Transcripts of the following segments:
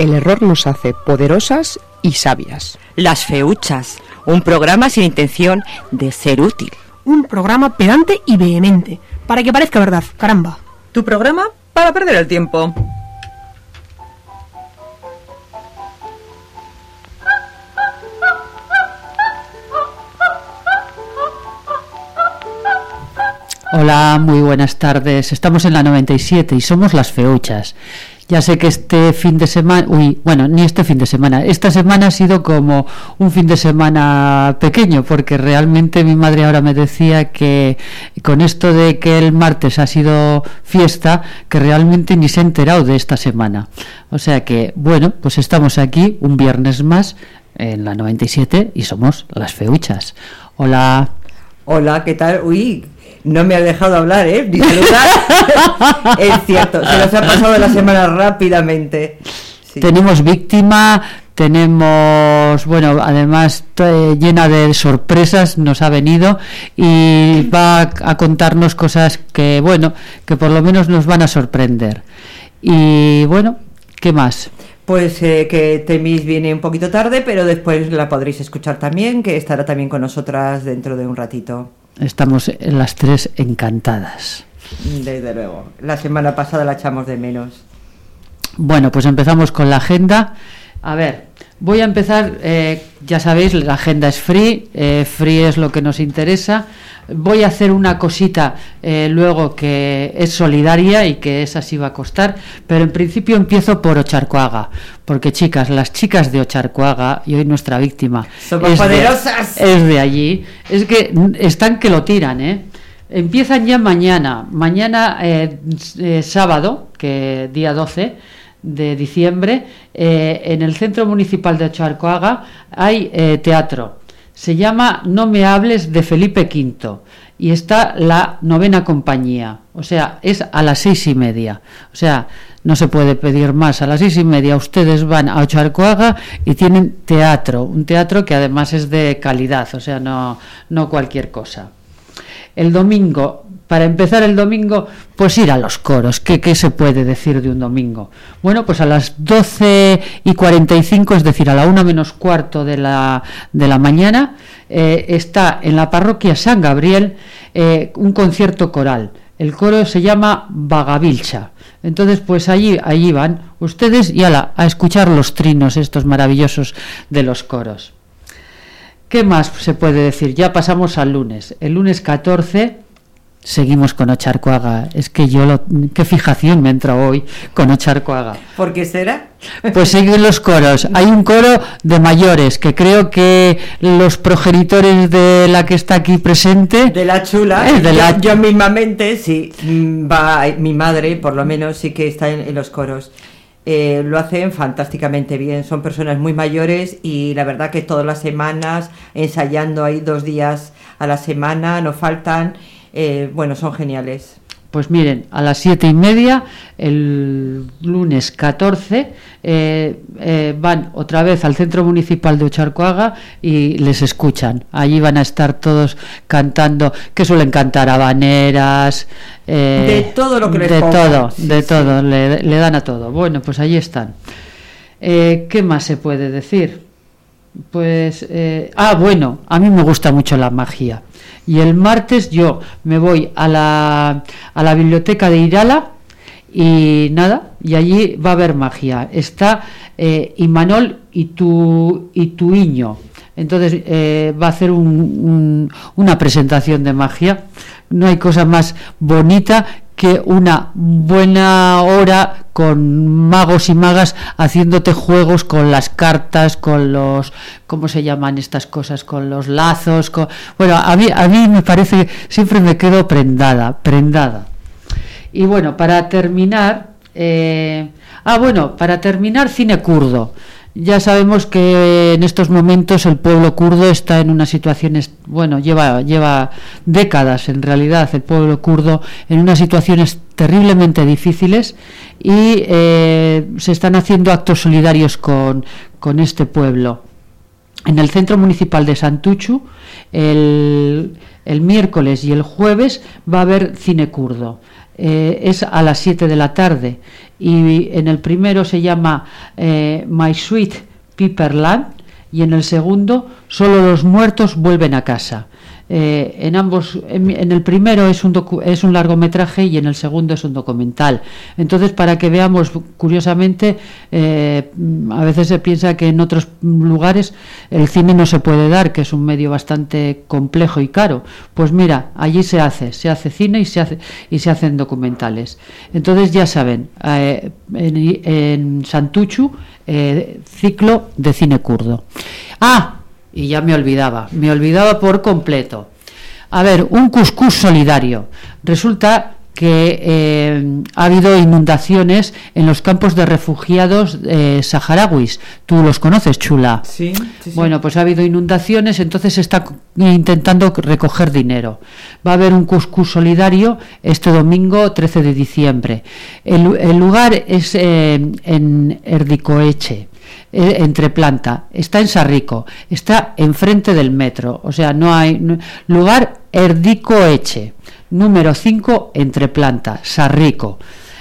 El error nos hace poderosas y sabias. Las feuchas. Un programa sin intención de ser útil. Un programa pedante y vehemente, para que parezca verdad, caramba. Tu programa para perder el tiempo. Hola, muy buenas tardes. Estamos en la 97 y somos las feuchas. Ya sé que este fin de semana, uy, bueno, ni este fin de semana, esta semana ha sido como un fin de semana pequeño, porque realmente mi madre ahora me decía que con esto de que el martes ha sido fiesta, que realmente ni se ha enterado de esta semana. O sea que, bueno, pues estamos aquí un viernes más en la 97 y somos las feuchas. Hola. Hola, ¿qué tal? Uy, no me ha dejado hablar, ¿eh? Ni saludar. es cierto, se nos ha pasado la semana rápidamente. Sí. Tenemos víctima, tenemos, bueno, además eh, llena de sorpresas nos ha venido y va a, a contarnos cosas que, bueno, que por lo menos nos van a sorprender. Y bueno, ¿qué más? Pues eh, que Temis viene un poquito tarde, pero después la podréis escuchar también, que estará también con nosotras dentro de un ratito. Estamos las tres encantadas. Desde luego. La semana pasada la echamos de menos. Bueno, pues empezamos con la agenda. A ver, voy a empezar, eh, ya sabéis, la agenda es free, eh, free es lo que nos interesa. Voy a hacer una cosita eh, luego que es solidaria y que esa sí va a costar, pero en principio empiezo por Ocharcoaga, porque chicas, las chicas de Ocharcoaga, y hoy nuestra víctima, Somos es de- poderosas. es de allí, es que están que lo tiran, ¿eh? Empiezan ya mañana, mañana eh, eh, sábado, que día 12 de diciembre, eh, en el Centro Municipal de Ocharcoaga hay eh, teatro. Se llama No me hables de Felipe V y está la novena compañía, o sea, es a las seis y media. O sea, no se puede pedir más. A las seis y media ustedes van a Ocharcoaga y tienen teatro, un teatro que además es de calidad, o sea, no, no cualquier cosa. El domingo, para empezar el domingo, pues ir a los coros. ¿Qué, qué se puede decir de un domingo? Bueno, pues a las 12 y 45, es decir, a la una menos cuarto de la, de la mañana, eh, está en la parroquia San Gabriel eh, un concierto coral. El coro se llama Vagavilcha. Entonces, pues allí, allí van ustedes y ala, a escuchar los trinos estos maravillosos de los coros. ¿Qué más se puede decir? Ya pasamos al lunes. El lunes 14 seguimos con Ocharcoaga. Es que yo, lo, qué fijación me entra hoy con Ocharcoaga. ¿Por qué será? Pues siguen los coros. Hay un coro de mayores que creo que los progenitores de la que está aquí presente. De la chula. Eh, de yo, la- yo mismamente, sí, va, mi madre por lo menos sí que está en, en los coros. Eh, lo hacen fantásticamente bien, son personas muy mayores y la verdad que todas las semanas ensayando ahí dos días a la semana, no faltan, eh, bueno, son geniales. Pues miren, a las siete y media, el lunes 14, eh, eh, van otra vez al Centro Municipal de Ocharcoaga y les escuchan. Allí van a estar todos cantando, que suelen cantar habaneras. eh, De todo lo que les De pongan, todo, sí, de sí. todo, le, le dan a todo. Bueno, pues allí están. ¿Qué más se puede decir? Pues, eh, ah, bueno, a mí me gusta mucho la magia. Y el martes yo me voy a la, a la biblioteca de Irala y nada, y allí va a haber magia. Está eh, Imanol y tu, y tu Iño. Entonces eh, va a hacer un- un- una presentación de magia. No hay cosa más bonita que una buena hora con magos y magas haciéndote juegos con las cartas, con los, ¿cómo se llaman estas cosas? Con los lazos. Con... Bueno, a mí, a mí me parece, siempre me quedo prendada, prendada. Y bueno, para terminar, eh, ah, bueno, para terminar, cine kurdo. Ya sabemos que en estos momentos el pueblo kurdo está en una situación, bueno, lleva, lleva décadas en realidad el pueblo kurdo en unas situaciones terriblemente difíciles y eh, se están haciendo actos solidarios con, con este pueblo. En el Centro Municipal de Santuchu, el, el miércoles y el jueves va a haber cine kurdo. Eh, es a las 7 de la tarde y en el primero se llama eh, My Sweet Piperland y en el segundo Solo los muertos vuelven a casa. Eh, en ambos, en, el primero es un, docu- es un largometraje y en el segundo es un documental. Entonces, para que veamos, curiosamente, eh, a veces se piensa que en otros lugares el cine no se puede dar, que es un medio bastante complejo y caro. Pues mira, allí se hace, se hace cine y se hace y se hacen documentales. Entonces ya saben, eh, en, en Santuchu ciclo de cine kurdo. Ah, y ya me olvidaba, me olvidaba por completo. A ver, un cuscús solidario. Resulta que eh, ha habido inundaciones en los campos de refugiados eh, saharauis. ¿Tú los conoces, Chula? Sí, sí, sí. Bueno, pues ha habido inundaciones, entonces se está intentando recoger dinero. Va a haber un cuscús solidario este domingo 13 de diciembre. El, el lugar es eh, en Erdicoeche, eh, entre planta. Está en Sarrico, está enfrente del metro. O sea, no hay no- lugar Erdicoeche, número 5, entre planta, Sarrico,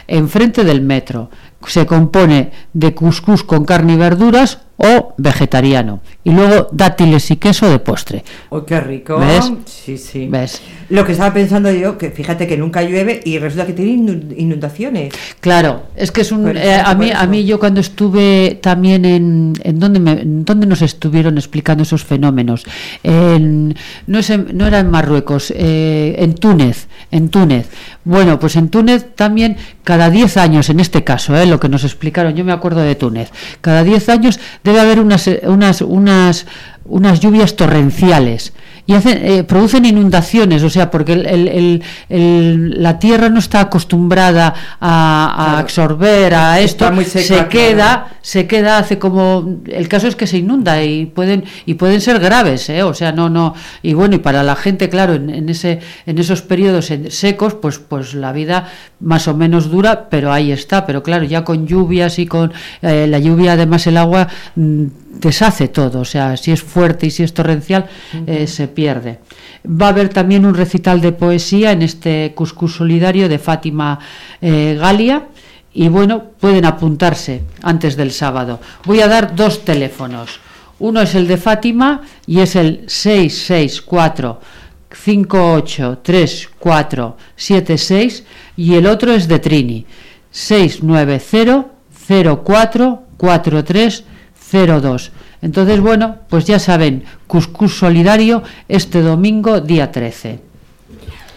enfrente del metro. Se compone de cuscús con carne y verduras o vegetariano. Y luego dátiles y queso de postre. ¡Oh, qué rico! ¿Ves? Sí, sí. ¿Ves? Lo que estaba pensando yo, que fíjate que nunca llueve y resulta que tiene inun- inundaciones. Claro, es que es un... Eh, a, mí, a mí yo cuando estuve también en... ¿En dónde, me, en dónde nos estuvieron explicando esos fenómenos? En, no, es en- no era en Marruecos, eh, en Túnez, en Túnez. Bueno, pues en Túnez también cada 10 años, en este caso, eh, lo que nos explicaron, yo me acuerdo de Túnez, cada 10 años debe haber unas, eh, unas, unas, unas lluvias torrenciales y hacen, eh, producen inundaciones, o sea, porque el- el- el- la tierra no está acostumbrada a, a Claro. absorber a esto, muy seca, se queda, se queda, hace como, el caso es que se inunda y pueden y pueden ser graves, ¿eh? o sea, no, no, y bueno, y para la gente, claro, en, en ese, en esos periodos secos, pues, pues la vida más o menos dura, pero ahí está, pero claro, ya con lluvias y con eh, la lluvia, además el agua mm, deshace todo, o sea, si es fuerte y si es torrencial, eh, se pierde. Va a haber también un recital de poesía en este Cuscús Solidario de Fátima eh, Galia. Y bueno, pueden apuntarse antes del sábado. Voy a dar dos teléfonos. Uno es el de Fátima y es el 664 583476 y el otro es de Trini 690 04 4302. Entonces, bueno, pues ya saben, Cuscús Solidario este domingo día 13.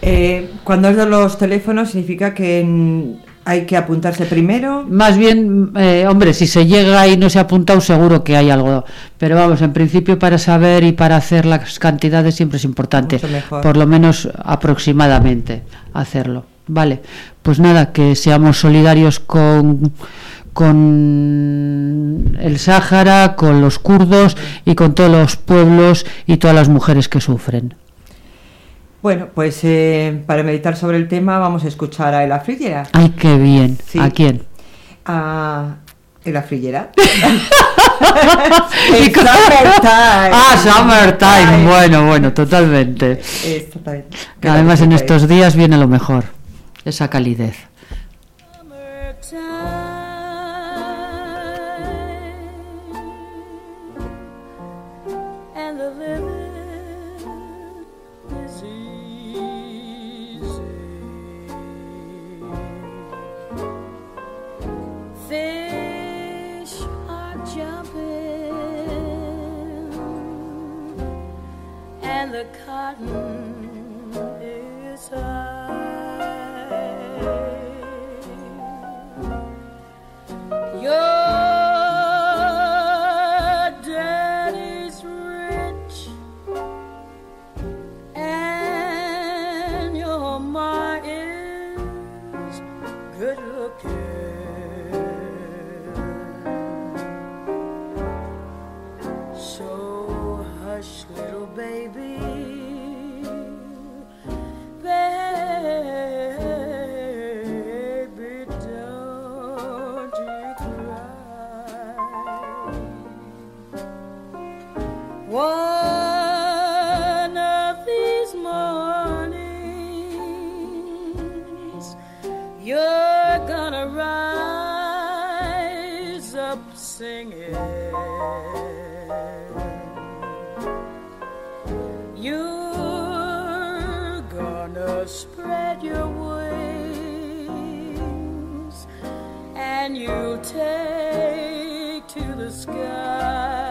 Eh, cuando es de los teléfonos significa que hay que apuntarse primero. Más bien, eh, hombre, si se llega y no se ha apuntado, seguro que hay algo. Pero vamos, en principio para saber y para hacer las cantidades siempre es importante. Por lo menos aproximadamente hacerlo. Vale, pues nada, que seamos solidarios con con el Sáhara, con los kurdos y con todos los pueblos y todas las mujeres que sufren. Bueno, pues eh, para meditar sobre el tema vamos a escuchar a Ela Frillera. Ay, qué bien. Sí. ¿A quién? A Ela Frillera. Summertime. Ah, Summertime. Bueno, bueno, totalmente. Que Además, en estos días viene lo mejor, esa calidez. the cotton gonna spread your wings and you'll take to the sky.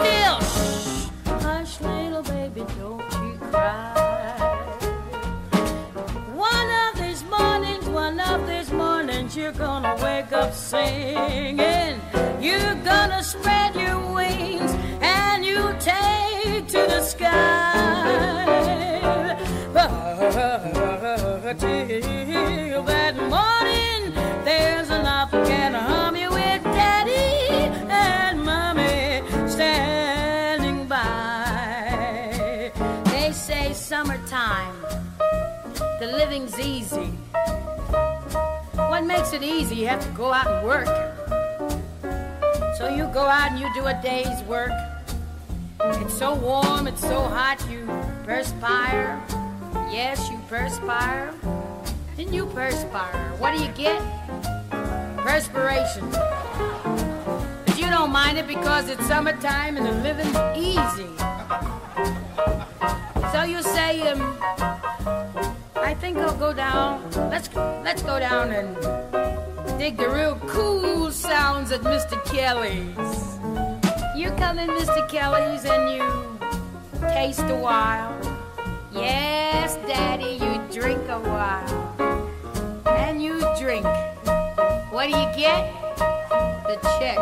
Still. Shh. Hush, little baby, don't you cry. One of these mornings, one of these mornings, you're gonna wake up singing. You're gonna spread your wings and you take to the sky. The easy. What makes it easy? You have to go out and work. So you go out and you do a day's work. It's so warm, it's so hot, you perspire. Yes, you perspire. And you perspire. What do you get? Perspiration. But you don't mind it because it's summertime and the living's easy. So you say, um, think I'll go down. Let's let's go down and dig the real cool sounds at Mr. Kelly's. You come in Mr. Kelly's and you taste a while. Yes, Daddy, you drink a while. And you drink. What do you get? The check.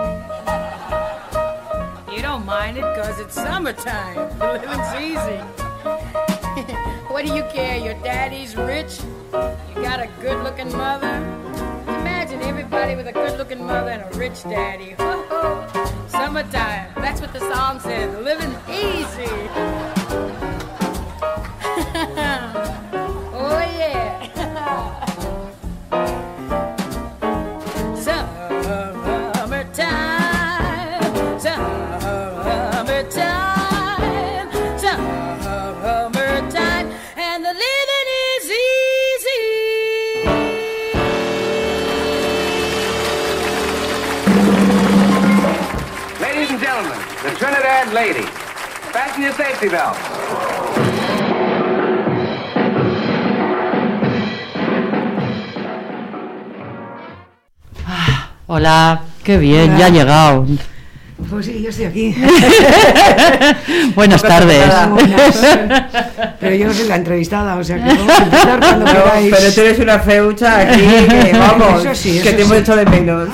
You don't mind it because it's summertime. The living's easy. what do you care? Your daddy's rich. You got a good looking mother. Imagine everybody with a good looking mother and a rich daddy. Summertime. That's what the song says. Living easy. Lady. Fasten your safety belts. Hola, qué bien, ya ha llegado. Pues sí, yo estoy aquí. Buenas tardes. Pero yo no soy la entrevistada, o sea que vamos a empezar cuando No, queráis. pero tú eres una feucha aquí, que vamos, Eso sí, que te hemos hecho de menos.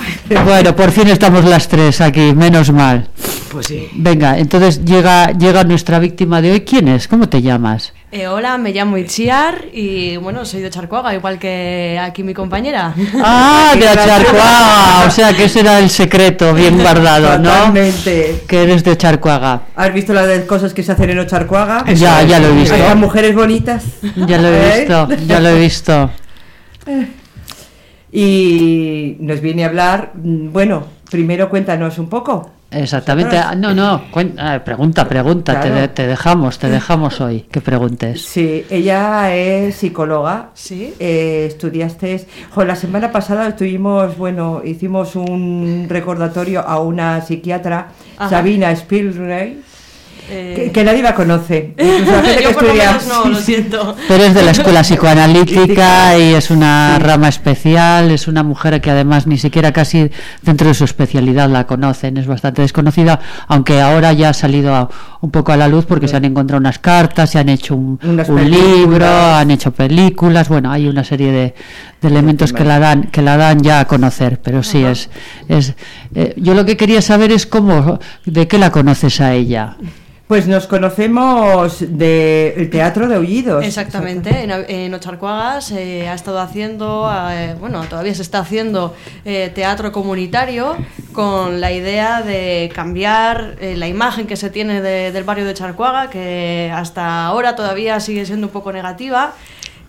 Bueno, por fin estamos las tres aquí, menos mal. Pues sí. Venga, entonces llega, llega nuestra víctima de hoy. ¿Quién es? ¿Cómo te llamas? Eh, hola, me llamo Itziar y bueno, soy de Charcuaga, igual que aquí mi compañera. Ah, de Acharcuaga, o sea que ese era el secreto bien guardado, ¿no? Totalmente. Que eres de Charcuaga. ¿Has visto las de cosas que se hacen en Ocharcuaga? Ya, ya lo he visto. Hay las mujeres bonitas. Ya lo he ¿Eh? visto, ya lo he visto. Y nos viene a hablar, mm, bueno, primero cuéntanos un poco. Exactamente. Ah, No, no, cuen- ah, pregunta, pregunta, te, Claro. te dejamos, te dejamos hoy que preguntes. Sí, ella es psicóloga. Sí. Eh, estudiaste. Jo, la semana pasada estuvimos, bueno, hicimos un recordatorio a una psiquiatra, Ajá. Sabina Spielrein, Eh, que, que nadie la conoce. Incluso la gente yo que por lo estudia- menos no, lo siento. Pero es de la escuela psicoanalítica y es una Sí. rama especial, es una mujer que además ni siquiera casi dentro de su especialidad la conocen, es bastante desconocida, aunque ahora ya ha salido a- un poco a la luz porque se han encontrado unas cartas, se han hecho un, un libro, han hecho películas, bueno, hay una serie de, de elementos que la dan que la dan ya a conocer, pero sí es es eh, yo lo que quería saber es cómo de qué la conoces a ella. Pues nos conocemos del teatro de Aullidos. Exactamente, en, en Ocharcuaga se ha estado haciendo, eh, bueno, todavía se está haciendo eh, teatro comunitario con la idea de cambiar eh, la imagen que se tiene de- del barrio de Charcuaga, que hasta ahora todavía sigue siendo un poco negativa.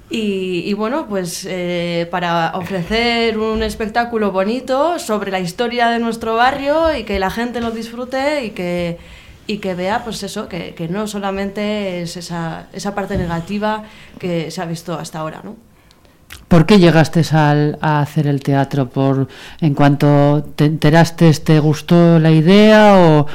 Y, y bueno, pues eh, para ofrecer un espectáculo bonito sobre la historia de nuestro barrio y que la gente lo disfrute y que, y que vea, pues eso, que, que no solamente es esa, esa parte negativa que se ha visto hasta ahora, ¿no? ¿Por qué llegaste al- a hacer el teatro? ¿Por en cuanto te enteraste, te gustó la idea o,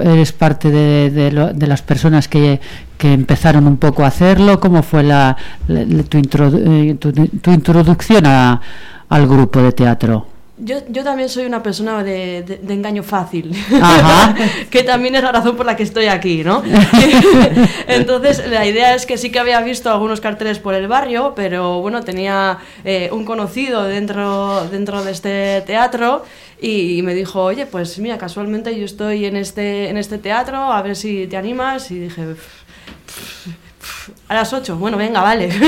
eres parte de, de las personas que, que empezaron un poco a hacerlo? ¿Cómo fue la, tu, introdu- eh, tu introducción a- al grupo de teatro? Yo, yo también soy una persona de, de- de engaño fácil, Ajá. que también es la razón por la que estoy aquí, ¿no? Entonces, la idea es que sí que había visto algunos carteles por el barrio, pero bueno, tenía eh, un conocido dentro, dentro de este teatro y, me dijo, oye, pues mira, casualmente yo estoy en este, en este teatro, a ver si te animas. Y dije, a las 8, bueno, venga, vale.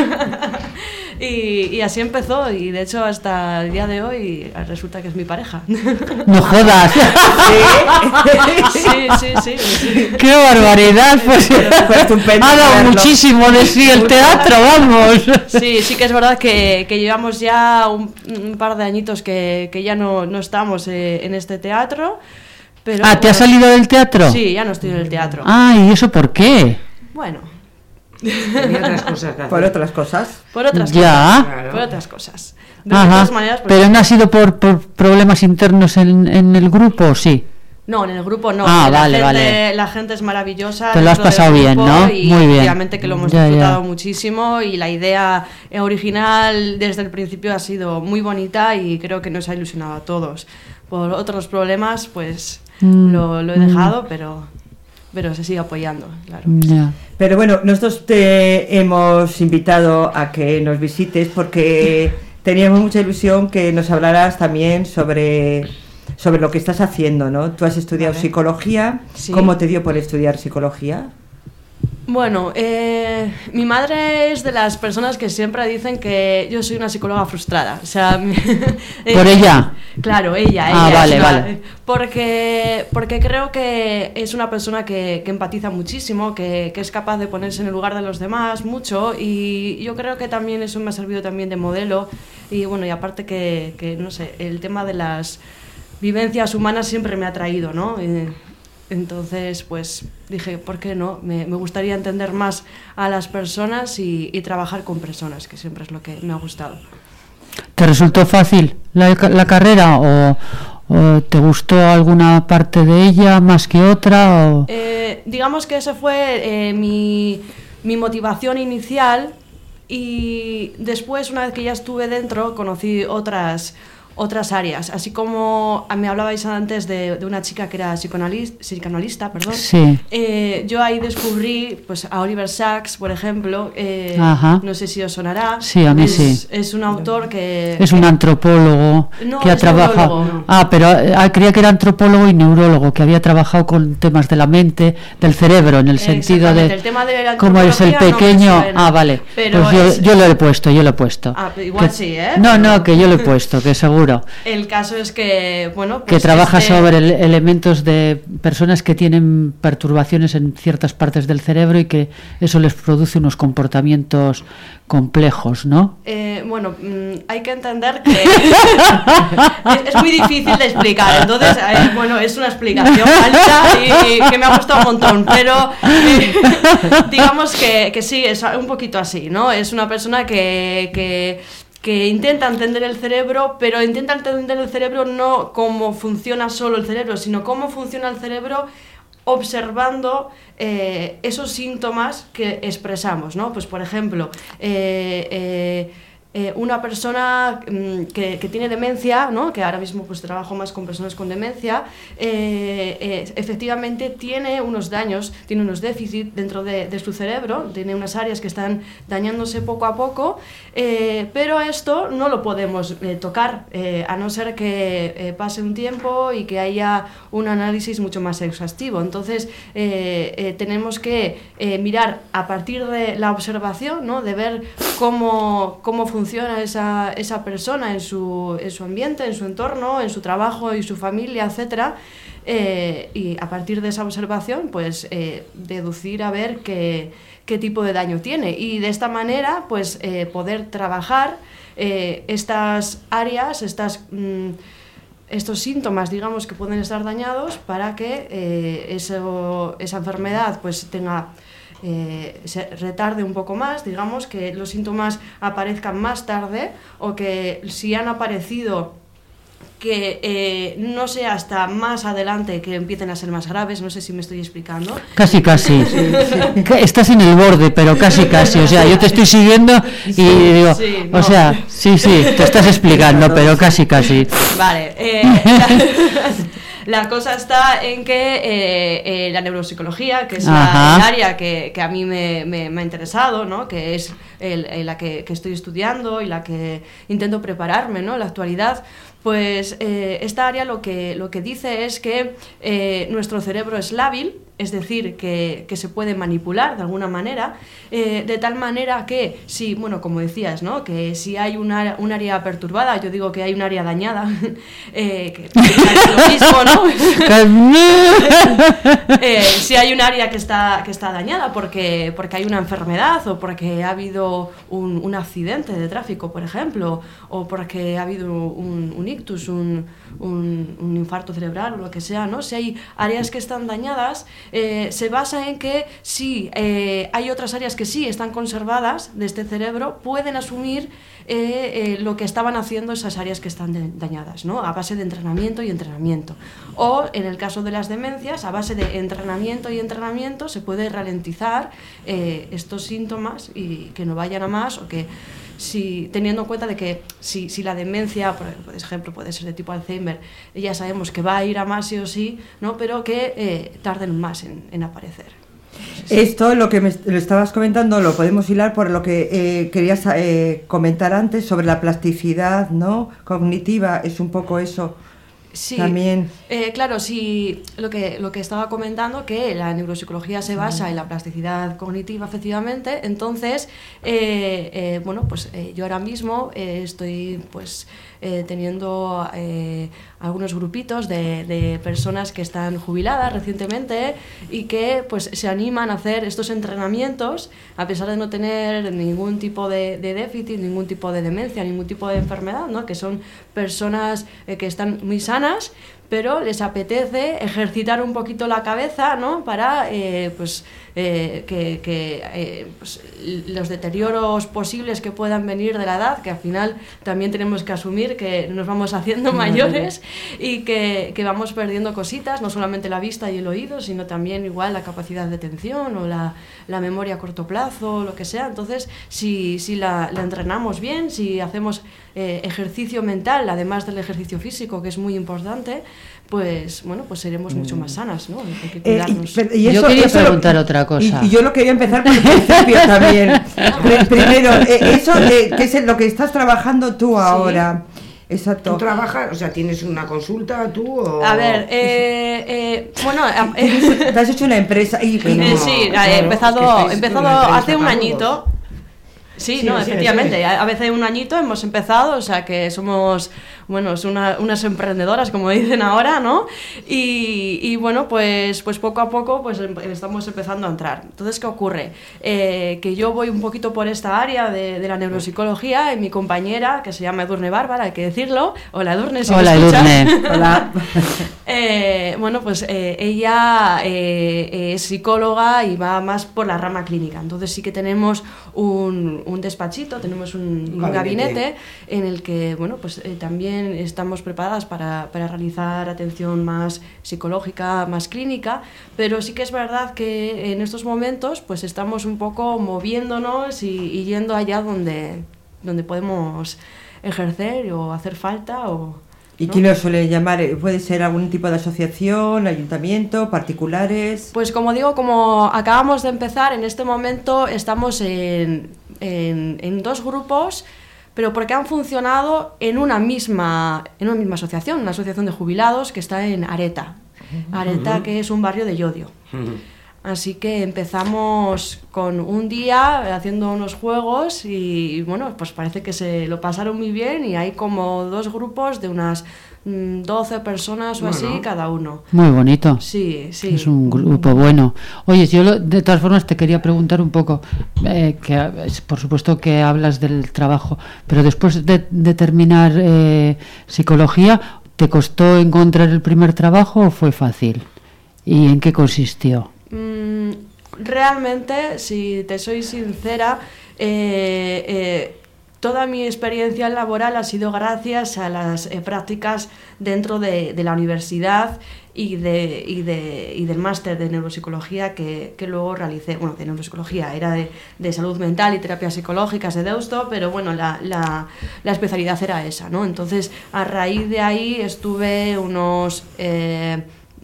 y, y así empezó, y de hecho hasta el día de hoy resulta que es mi pareja. No jodas. sí, sí, sí, sí. ¡Qué barbaridad! Pues, estupendo ha dado muchísimo de sí el teatro, vamos. Sí, sí que es verdad que, que llevamos ya un, un par de añitos que, que ya no, no estamos eh, en este teatro. Pero, Ah, ¿te has salido del teatro? Sí, ya no estoy en el teatro. Ah, ¿y eso por qué? Bueno, Tenía otras cosas que hacer. Por otras cosas. por otras Ya. cosas. Claro. Por otras cosas. De Ajá. todas maneras, pues, Pero no ha sido por, por problemas internos en, en el grupo, ¿o sí. No, en el grupo no. Ah, la vale, gente, vale. La gente es maravillosa. Te lo has pasado bien, ¿no? Y Muy bien. Obviamente que lo hemos Ya, ya. disfrutado muchísimo y la idea original desde el principio ha sido muy bonita y creo que nos ha ilusionado a todos. Por otros problemas, pues Mm, lo, lo he mm. dejado, pero, pero se sigue apoyando, claro. Pero bueno, nosotros te hemos invitado a que nos visites porque teníamos mucha ilusión que nos hablaras también sobre, sobre lo que estás haciendo, ¿no? Tú has estudiado Vale. psicología. Sí. ¿Cómo te dio por estudiar psicología? Bueno, eh, mi madre es de las personas que siempre dicen que yo soy una psicóloga frustrada. O sea, mi- ¿Por ella? Claro, ella. Ah, ella vale, vale. Porque, porque creo que es una persona que, que empatiza muchísimo, que, que es capaz de ponerse en el lugar de los demás mucho y yo creo que también eso me ha servido también de modelo y bueno, y aparte que, que, no sé, el tema de las vivencias humanas siempre me ha traído, ¿no? Eh, entonces, pues dije, ¿por qué no? Me, me gustaría entender más a las personas y, y trabajar con personas, que siempre es lo que me ha gustado. ¿Te resultó fácil la, la carrera o, o te gustó alguna parte de ella más que otra? O... Eh, digamos que esa fue eh, mi, mi motivación inicial y después, una vez que ya estuve dentro, conocí otras, otras áreas. Así como me hablabais antes de, de una chica que era psicoanalista, psicoanalista perdón, Sí. eh, yo ahí descubrí pues, a Oliver Sacks, por ejemplo, eh, Ajá. no sé si os sonará. Sí, a mí es, sí. Es un autor que... Es un antropólogo No, que ha trabajado. no. Ah, pero ah, creía que era antropólogo y neurólogo, que había trabajado con temas de la mente, del cerebro, en el sentido de. El tema de la cómo es el no pequeño. ah, vale. pero pues yo, es- yo lo he puesto, yo lo he puesto. Ah, igual Que- sí, ¿eh? No, no, que yo lo he puesto, que seguro. El caso es que, bueno, que pues trabaja este- sobre el- elementos de personas que tienen perturbaciones en ciertas partes del cerebro y que eso les produce unos comportamientos complejos, ¿no? Eh, bueno, mm, hay que entender que es, es muy difícil de explicar. Entonces, eh, bueno, es una explicación alta y que me ha gustado un montón. Pero eh, digamos que, que sí, es un poquito así, ¿no? Es una persona que, que, que intenta entender el cerebro, pero intenta entender el cerebro no cómo funciona solo el cerebro, sino cómo funciona el cerebro observando eh, esos síntomas que expresamos, ¿no? Pues por ejemplo, eh, eh, eh, una persona mm, que, que tiene demencia, ¿no? que ahora mismo pues trabajo más con personas con demencia, eh, eh, efectivamente tiene unos daños, tiene unos déficits dentro de, de su cerebro, tiene unas áreas que están dañándose poco a poco, pero esto no lo podemos tocar, a no ser que pase un tiempo y que haya un análisis mucho más exhaustivo. Entonces, tenemos que mirar a partir de la observación, ¿no? de ver cómo, cómo funciona esa, esa persona en su, en su ambiente, en su entorno, en su trabajo y su familia, etcétera, eh, y a partir de esa observación, pues eh, deducir a ver qué, qué tipo de daño tiene. Y de esta manera, pues eh, poder trabajar estas áreas, estas, mm, estos síntomas, digamos, que pueden estar dañados para que eso, esa enfermedad pues tenga eh, se retarde un poco más, digamos, que los síntomas aparezcan más tarde o que si han aparecido que eh, no sea hasta más adelante que empiecen a ser más graves, no sé si me estoy explicando. Casi, casi. Estás en el borde, pero casi, casi. O sea, yo te estoy siguiendo y digo, o sea, sí, sí, te estás explicando, pero casi, casi. Vale. eh, la, cosa está en que eh, eh, la neuropsicología, que es la, el área que, que a mí me, me- me ha interesado, ¿no? que es el- el- la que, que estoy estudiando y la que intento prepararme ¿no? en la actualidad, pues eh, esta área lo que, lo que dice es que eh, nuestro cerebro es lábil, es decir, que, que se puede manipular de alguna manera, eh, de tal manera que, si, bueno, como decías, ¿no? que si hay un área, un área perturbada, yo digo que hay un área dañada, eh, que, que es lo mismo, ¿no? Eh, si hay un área que está, que está dañada porque, porque hay una enfermedad o porque ha habido un, un accidente de tráfico, por ejemplo, o porque ha habido un, un ictus, un, un- un infarto cerebral o lo que sea, ¿no? Si hay áreas que están dañadas, eh, se basa en que si eh, hay otras áreas que sí están conservadas de este cerebro, pueden asumir eh, lo que estaban haciendo esas áreas que están dañadas, ¿no? A base de entrenamiento y entrenamiento. O en el caso de las demencias, a base de entrenamiento y entrenamiento se puede ralentizar estos síntomas y que no vayan a más o que si teniendo en cuenta de que si, si la demencia, por ejemplo, puede ser de tipo Alzheimer, ya sabemos que va a ir a más sí o sí, ¿no? pero que eh, tarden más en, en aparecer. Esto, lo que me lo estabas comentando, lo podemos hilar por lo que eh, querías eh, comentar antes sobre la plasticidad no cognitiva, es un poco eso. Sí, También. eh, claro, sí, lo que, lo que estaba comentando, que la neuropsicología se basa en la plasticidad cognitiva, efectivamente, entonces, eh, eh, bueno, pues eh, yo ahora mismo eh, estoy pues eh, teniendo eh, algunos grupitos de, de personas que están jubiladas recientemente y que pues se animan a hacer estos entrenamientos a pesar de no tener ningún tipo de, déficit, ningún tipo de demencia, ningún tipo de enfermedad, ¿no? que son personas eh, que están muy sanas, pero les apetece ejercitar un poquito la cabeza, ¿no? Para, pues, eh, que, que, eh, pues, los deterioros posibles que puedan venir de la edad, que al final también tenemos que asumir que nos vamos haciendo mayores y que, que vamos perdiendo cositas, no solamente la vista y el oído, sino también igual la capacidad de atención o la, la memoria a corto plazo, lo que sea. Entonces, si, si la, la entrenamos bien, si hacemos eh, ejercicio mental, además del ejercicio físico, que es muy importante, pues bueno, pues seremos mucho más sanas, ¿no? Hay que Eh, y- cuidarnos. pero- y Yo eso- quería eso lo- preguntar cosa. Y, y yo lo quería empezar por el principio también. Pri- Primero, eh, eso eh, que es lo que estás trabajando tú ahora. Exacto. ¿Tú trabajas? O sea, ¿tienes una consulta tú o...? A ver, eh, eh, bueno, eh, Te has hecho una empresa y, y- Eh, sí, claro, he es que empezado, he empezado hace un añito. Sí, Sí, no, sí, efectivamente, sí. a veces un añito hemos empezado, o sea que somos, bueno, es una- unas emprendedoras, como dicen ahora, ¿no? Y, y bueno, pues, pues poco a poco pues em- estamos empezando a entrar. Entonces, ¿qué ocurre? Eh, que yo voy un poquito por esta área de, de la neuropsicología y mi compañera, que se llama Edurne Bárbara, hay que decirlo. Hola Edurne, si me Hola, escuchas. Edurne. Hola. Eh, bueno, pues eh, ella eh, es psicóloga y va más por la rama clínica. Entonces sí que tenemos un, un despachito, tenemos un, un gabinete. en el que, bueno, pues eh, también estamos preparadas para, para realizar atención más psicológica, más clínica, pero sí que es verdad que en estos momentos pues estamos un poco moviéndonos y, y yendo allá donde, donde podemos ejercer o hacer falta o... ¿Y quién lo suele llamar? ¿Puede ser algún tipo de asociación, ayuntamiento, particulares? Pues como digo, como acabamos de empezar, en este momento estamos en, en- en dos grupos, pero porque han funcionado en una misma, en una misma asociación, una asociación de jubilados que está en Areta. Areta, que es un barrio de Yodio. Así que empezamos con un día haciendo unos juegos y, bueno, pues parece que se lo pasaron muy bien y hay como dos grupos de unas mm, 12 personas o así cada uno. Muy bonito. Sí, sí. Es un grupo bueno. Oye, yo lo- de todas formas te quería preguntar un poco, eh, que por supuesto que hablas del trabajo, pero después de, de terminar eh, psicología, ¿te costó encontrar el primer trabajo o fue fácil? ¿Y en qué consistió? Mm, realmente, si te soy sincera, eh, eh, toda mi experiencia laboral ha sido gracias a las eh, prácticas dentro de, la universidad y, de, y, de- y del máster de neuropsicología que, que luego realicé. Bueno, de neuropsicología, era de, de salud mental y terapias psicológicas de Deusto, pero bueno, la, la- la especialidad era esa, ¿no? Entonces, a raíz de ahí estuve unos...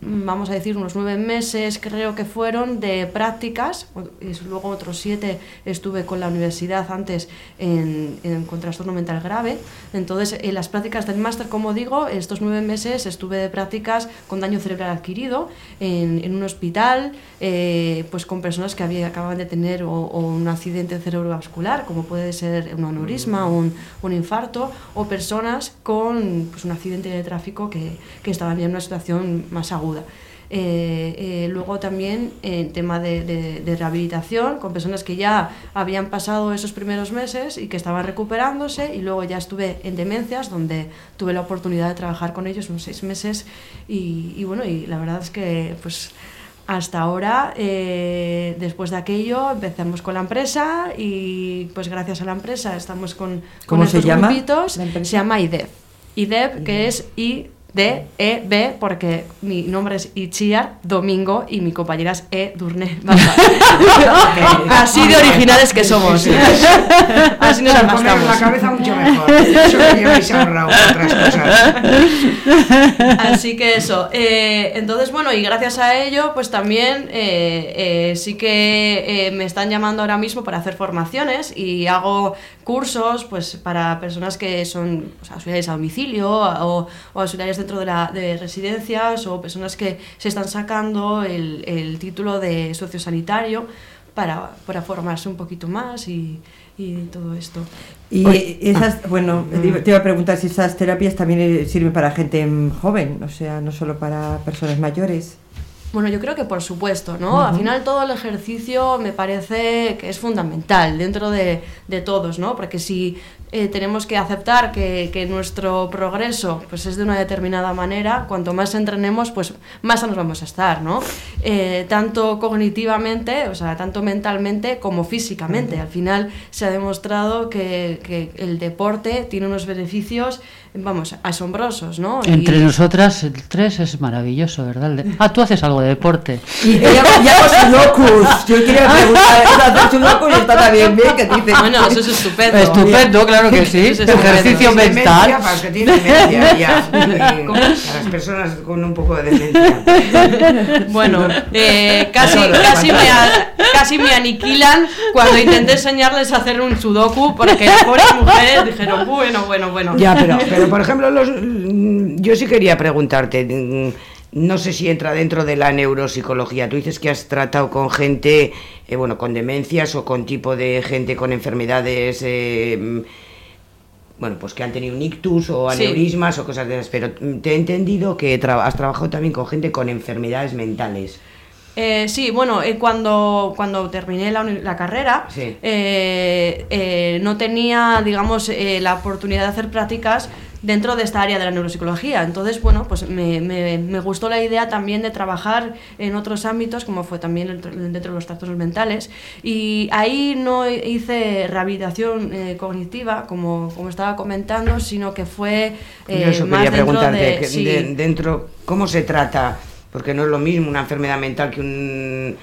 vamos a decir, unos nueve meses creo que fueron de prácticas, y luego otros siete estuve con la universidad antes en, en- con trastorno mental grave. Entonces, en las prácticas del máster, como digo, estos nueve meses estuve de prácticas con daño cerebral adquirido en, en un hospital, eh, pues con personas que había, acababan de tener o, o un accidente cerebrovascular, como puede ser un aneurisma o un, un infarto, o personas con pues, un accidente de tráfico que, que estaban en una situación más aguda. Eh, eh, luego también en tema de, de- de rehabilitación con personas que ya habían pasado esos primeros meses y que estaban recuperándose y luego ya estuve en demencias donde tuve la oportunidad de trabajar con ellos unos seis meses y, y bueno y la verdad es que pues hasta ahora eh, después de aquello empezamos con la empresa y pues gracias a la empresa estamos con, con ¿Cómo se estos llama grupitos. se llama IDEB IDEB que es I D E B porque mi nombre es Ichiar Domingo y mi compañera es E Barba. Así de originales que somos. Así nos poner la arrastramos. cabeza mucho mejor. Eso que ahorrado otras cosas. Así que eso. eh, entonces, bueno, y gracias a ello, pues también eh, eh, sí que me están llamando ahora mismo para hacer formaciones y hago cursos pues para personas que son pues, auxiliares a domicilio o, o auxiliares dentro de, la, de residencias o personas que se están sacando el, el título de sociosanitario para, para formarse un poquito más y, y todo esto. Y esas, bueno, te iba- te iba a preguntar si esas terapias también eh, sirven para gente mm, joven, o sea, no solo para personas mayores. Bueno, yo creo que por supuesto, ¿no? Al final todo el ejercicio me parece que es fundamental dentro de, de todos, ¿no? Porque si eh, tenemos que aceptar que, nuestro progreso pues es de una determinada manera, cuanto más entrenemos, pues más sanos vamos a estar, ¿no? Eh, tanto cognitivamente, o sea, tanto mentalmente como físicamente. Al final se ha demostrado que el deporte tiene unos beneficios, vamos, asombrosos, ¿no? Y- Entre nosotras el 3 es maravilloso, ¿verdad? De- Ah, tú haces algo de deporte. Y con sudokus. Yo quería preguntar, ¿es hacer sudokus y está también bien? Que dice, Bueno, eso es estupendo. Estupendo, claro que sí. Es. Ejercicio mental. para los que tienen demencia, ya. Y a las personas con un poco de demencia. Bueno, eh, casi, casi, me, a- casi me aniquilan cuando intenté enseñarles a hacer un sudoku porque las pobres mujeres dijeron, bueno, bueno, bueno. Ya, pero, pero por ejemplo, los, mm, yo sí quería preguntarte, mm, no sé si entra dentro de la neuropsicología. Tú dices que has tratado con gente, eh, bueno, con demencias o con tipo de gente con enfermedades, eh, mm, bueno, pues que han tenido un ictus o Sí. aneurismas o cosas de esas. Pero te he entendido que tra- has trabajado también con gente con enfermedades mentales. Eh, sí, bueno, eh, cuando, cuando terminé la, la carrera, Sí. eh, no tenía, digamos, eh, la oportunidad de hacer prácticas dentro de esta área de la neuropsicología. Entonces, bueno, pues me, me- me gustó la idea también de trabajar en otros ámbitos, como fue también el dentro de los trastornos mentales. Y ahí no hice rehabilitación eh, cognitiva, como, como estaba comentando, sino que fue Yo eh, eso más quería dentro preguntarte, de... que sí. de- dentro, ¿cómo se trata? Porque no es lo mismo una enfermedad mental que un-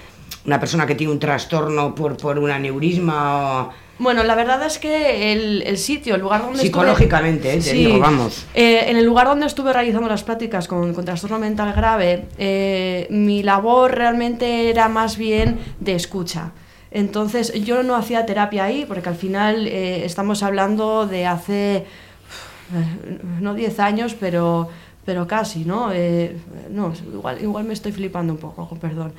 una persona que tiene un trastorno por, por un aneurisma o... Bueno, la verdad es que el, el sitio, el lugar donde Psicológicamente, eh, te digo, vamos. Eh, en el lugar donde estuve realizando las prácticas con, con trastorno mental grave, eh, mi labor realmente era más bien de escucha. Entonces, yo no hacía terapia ahí, porque al final eh, estamos hablando de hace, no 10 años, pero, pero casi, ¿no? Eh, no, igual, igual me estoy flipando un poco, perdón.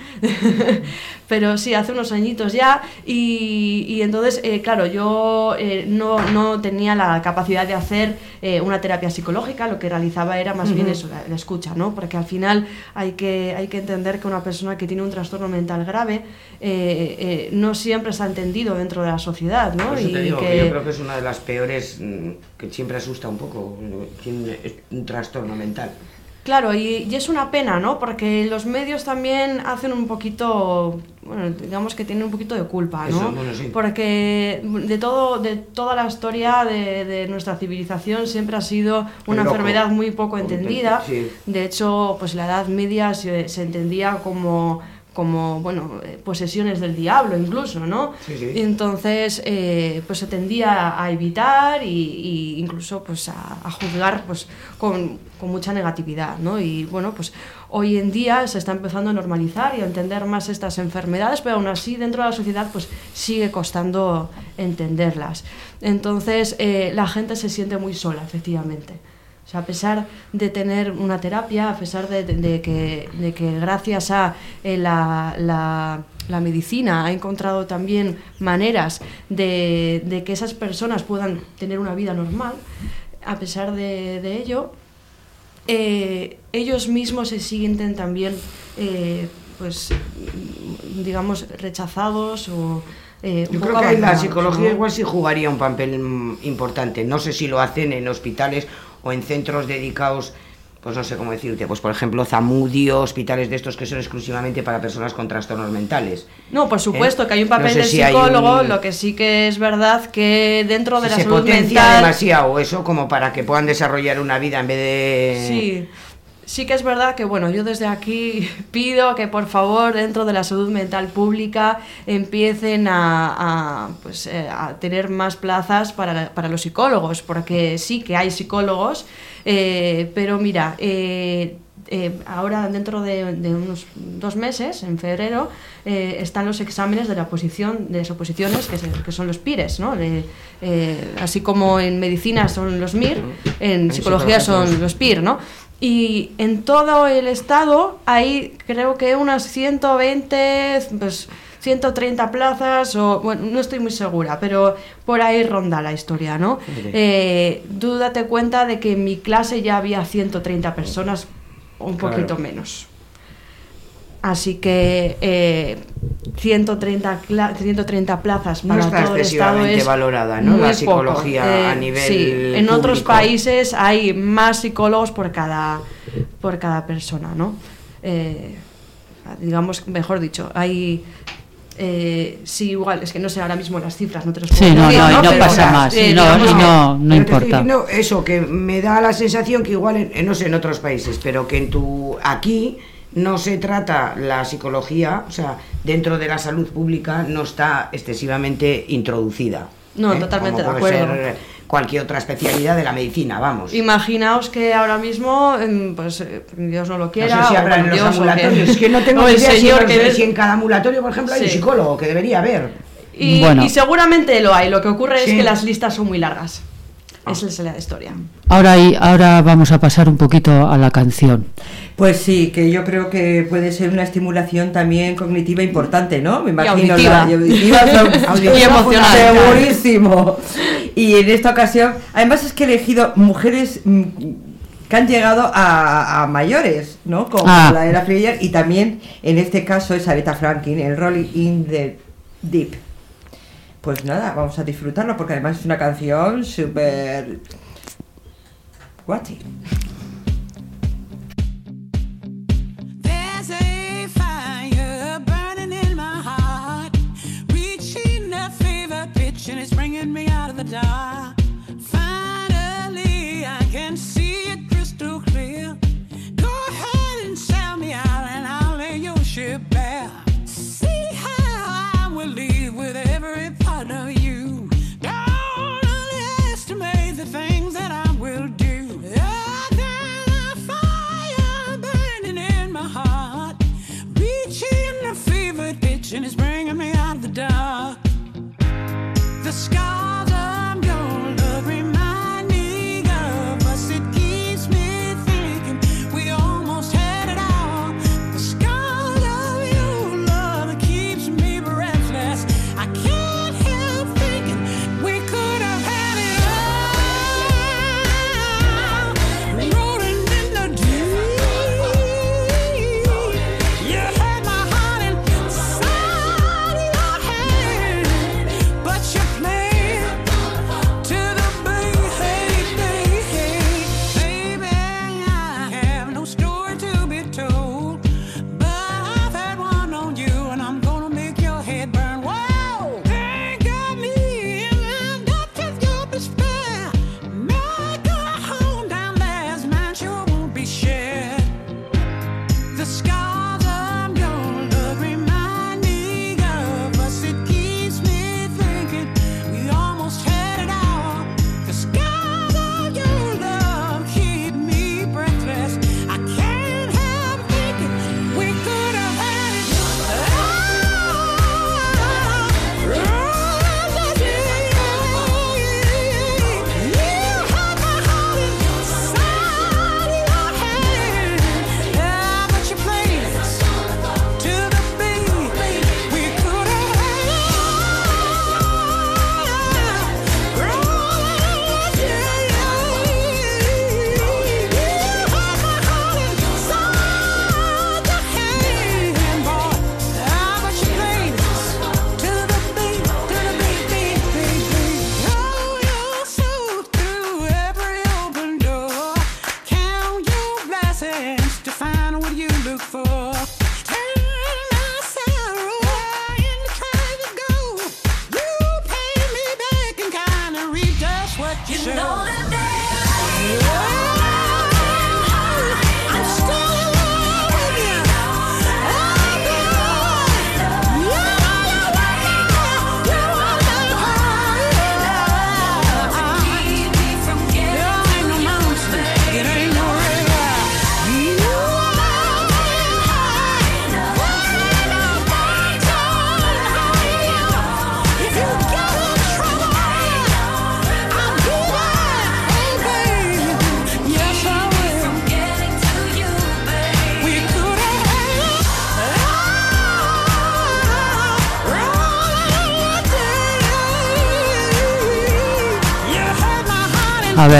pero sí, hace unos añitos ya, y, y entonces, eh, claro, yo eh, no, no tenía la capacidad de hacer una terapia psicológica, lo que realizaba era más bien eso, la, la escucha, ¿no? Porque al final hay que, hay que entender que una persona que tiene un trastorno mental grave eh, eh, no siempre se ha entendido dentro de la sociedad, ¿no? Por eso te Y digo que... que- yo creo que es una de las peores mm, que siempre asusta un poco, tiene un trastorno mental. Claro, y, y es una pena, ¿no? Porque los medios también hacen un poquito, bueno, digamos que tienen un poquito de culpa, ¿no? Eso, bueno, sí. Porque de todo, de toda la historia de, de nuestra civilización siempre ha sido una enfermedad muy poco Enten- entendida. sí. De hecho, pues la Edad Media se, se entendía como como bueno eh, posesiones del diablo incluso no Sí, sí. y entonces eh, pues se tendía a evitar y, y incluso pues a, a juzgar pues con, con mucha negatividad no y bueno pues hoy en día se está empezando a normalizar y a entender más estas enfermedades pero aún así dentro de la sociedad pues sigue costando entenderlas. Entonces eh, la gente se siente muy sola efectivamente o sea, a pesar de tener una terapia, a pesar de, de- de que, de que gracias a eh, la, la- la medicina ha encontrado también maneras de, de que esas personas puedan tener una vida normal, a pesar de, ello, eh, ellos mismos se sienten también, eh, pues, digamos, rechazados o... eh, Yo creo que la psicología ¿no? igual sí jugaría un papel mm, importante. No sé si lo hacen en hospitales o en centros dedicados, pues no sé cómo decirte, pues por ejemplo Zamudio, hospitales de estos que son exclusivamente para personas con trastornos mentales. No, por supuesto ¿Eh? que hay un No papel sé del si psicólogo, un- lo que sí que es verdad que dentro de Si la se salud potencia mental... demasiado eso como para que puedan desarrollar una vida en vez de... Sí, sí que es verdad que bueno, yo desde aquí pido que por favor dentro de la salud mental pública empiecen a, a, pues, eh, a tener más plazas para, para los psicólogos, porque sí que hay psicólogos, eh, pero mira, eh, eh, ahora dentro de, de unos dos meses, en febrero, están los exámenes de la posición, de las oposiciones, que, se- que son los PIRES, ¿no? De, así como en medicina son los MIR, en En psicología son los PIR, ¿no? Y en todo el estado hay creo que unas 120, pues 130 plazas, o bueno, no estoy muy segura, pero por ahí ronda la historia, ¿no? Eh, tú date cuenta de que en mi clase ya había 130 personas, un Claro. poquito menos. Así que eh, 130, cla- 130 plazas No para está todo el estado excesivamente es valorada, ¿no? muy La poco. psicología a Eh, nivel sí, en otros países hay más psicólogos por cada por cada persona, ¿no? Eh, digamos, mejor dicho, hay eh, sí, igual, es que no sé ahora mismo las cifras, no te los puedo Sí, no, decir, no, y no pasa más, eh, y no, y no, no estoy importa. eso, que me da la sensación que igual, en, en, no sé, en otros países, pero que en tu aquí no se trata la psicología, o sea, dentro de la salud pública no está excesivamente introducida. No, ¿eh? totalmente Como de puede acuerdo. ser cualquier otra especialidad de la medicina, vamos. Imaginaos que ahora mismo, em, pues eh, Dios no lo No quiera, sé si habrá en los ambulatorios, es que no tengo idea si, señor que si en cada ambulatorio, por ejemplo, hay un psicólogo, que debería haber. Y, Bueno. y seguramente lo hay. Lo que ocurre Sí. es que las listas son muy largas. Esa es la historia. Ahora, y- ahora vamos a pasar un poquito a la canción. Pues sí, que yo creo que puede ser una estimulación también cognitiva importante, ¿no? Me imagino auditiva. la- y auditiva, son- Y emocional. Segurísimo. Y en esta ocasión, además es que he elegido mujeres mm, que han llegado a, a mayores, ¿no? Como Ah. la de la Freyer y también en este caso es Aretha Franklin, el Rolling in the Deep. Pues nada, vamos a disfrutarlo porque además es una canción súper pitch, and it's bringing me out of the dark. Finally, I can see in his brain.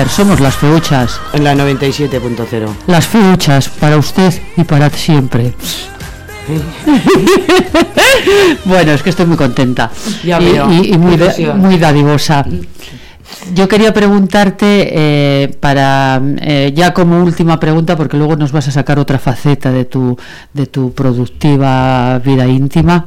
Somos las feuchas. En la 97.0. Las feuchas, para usted y para siempre. bueno, es que estoy muy contenta Ya y, veo, y- y muy, da- muy dadivosa. Yo quería preguntarte eh, para eh, ya como última pregunta, porque luego nos vas a sacar otra faceta de tu de tu productiva vida íntima.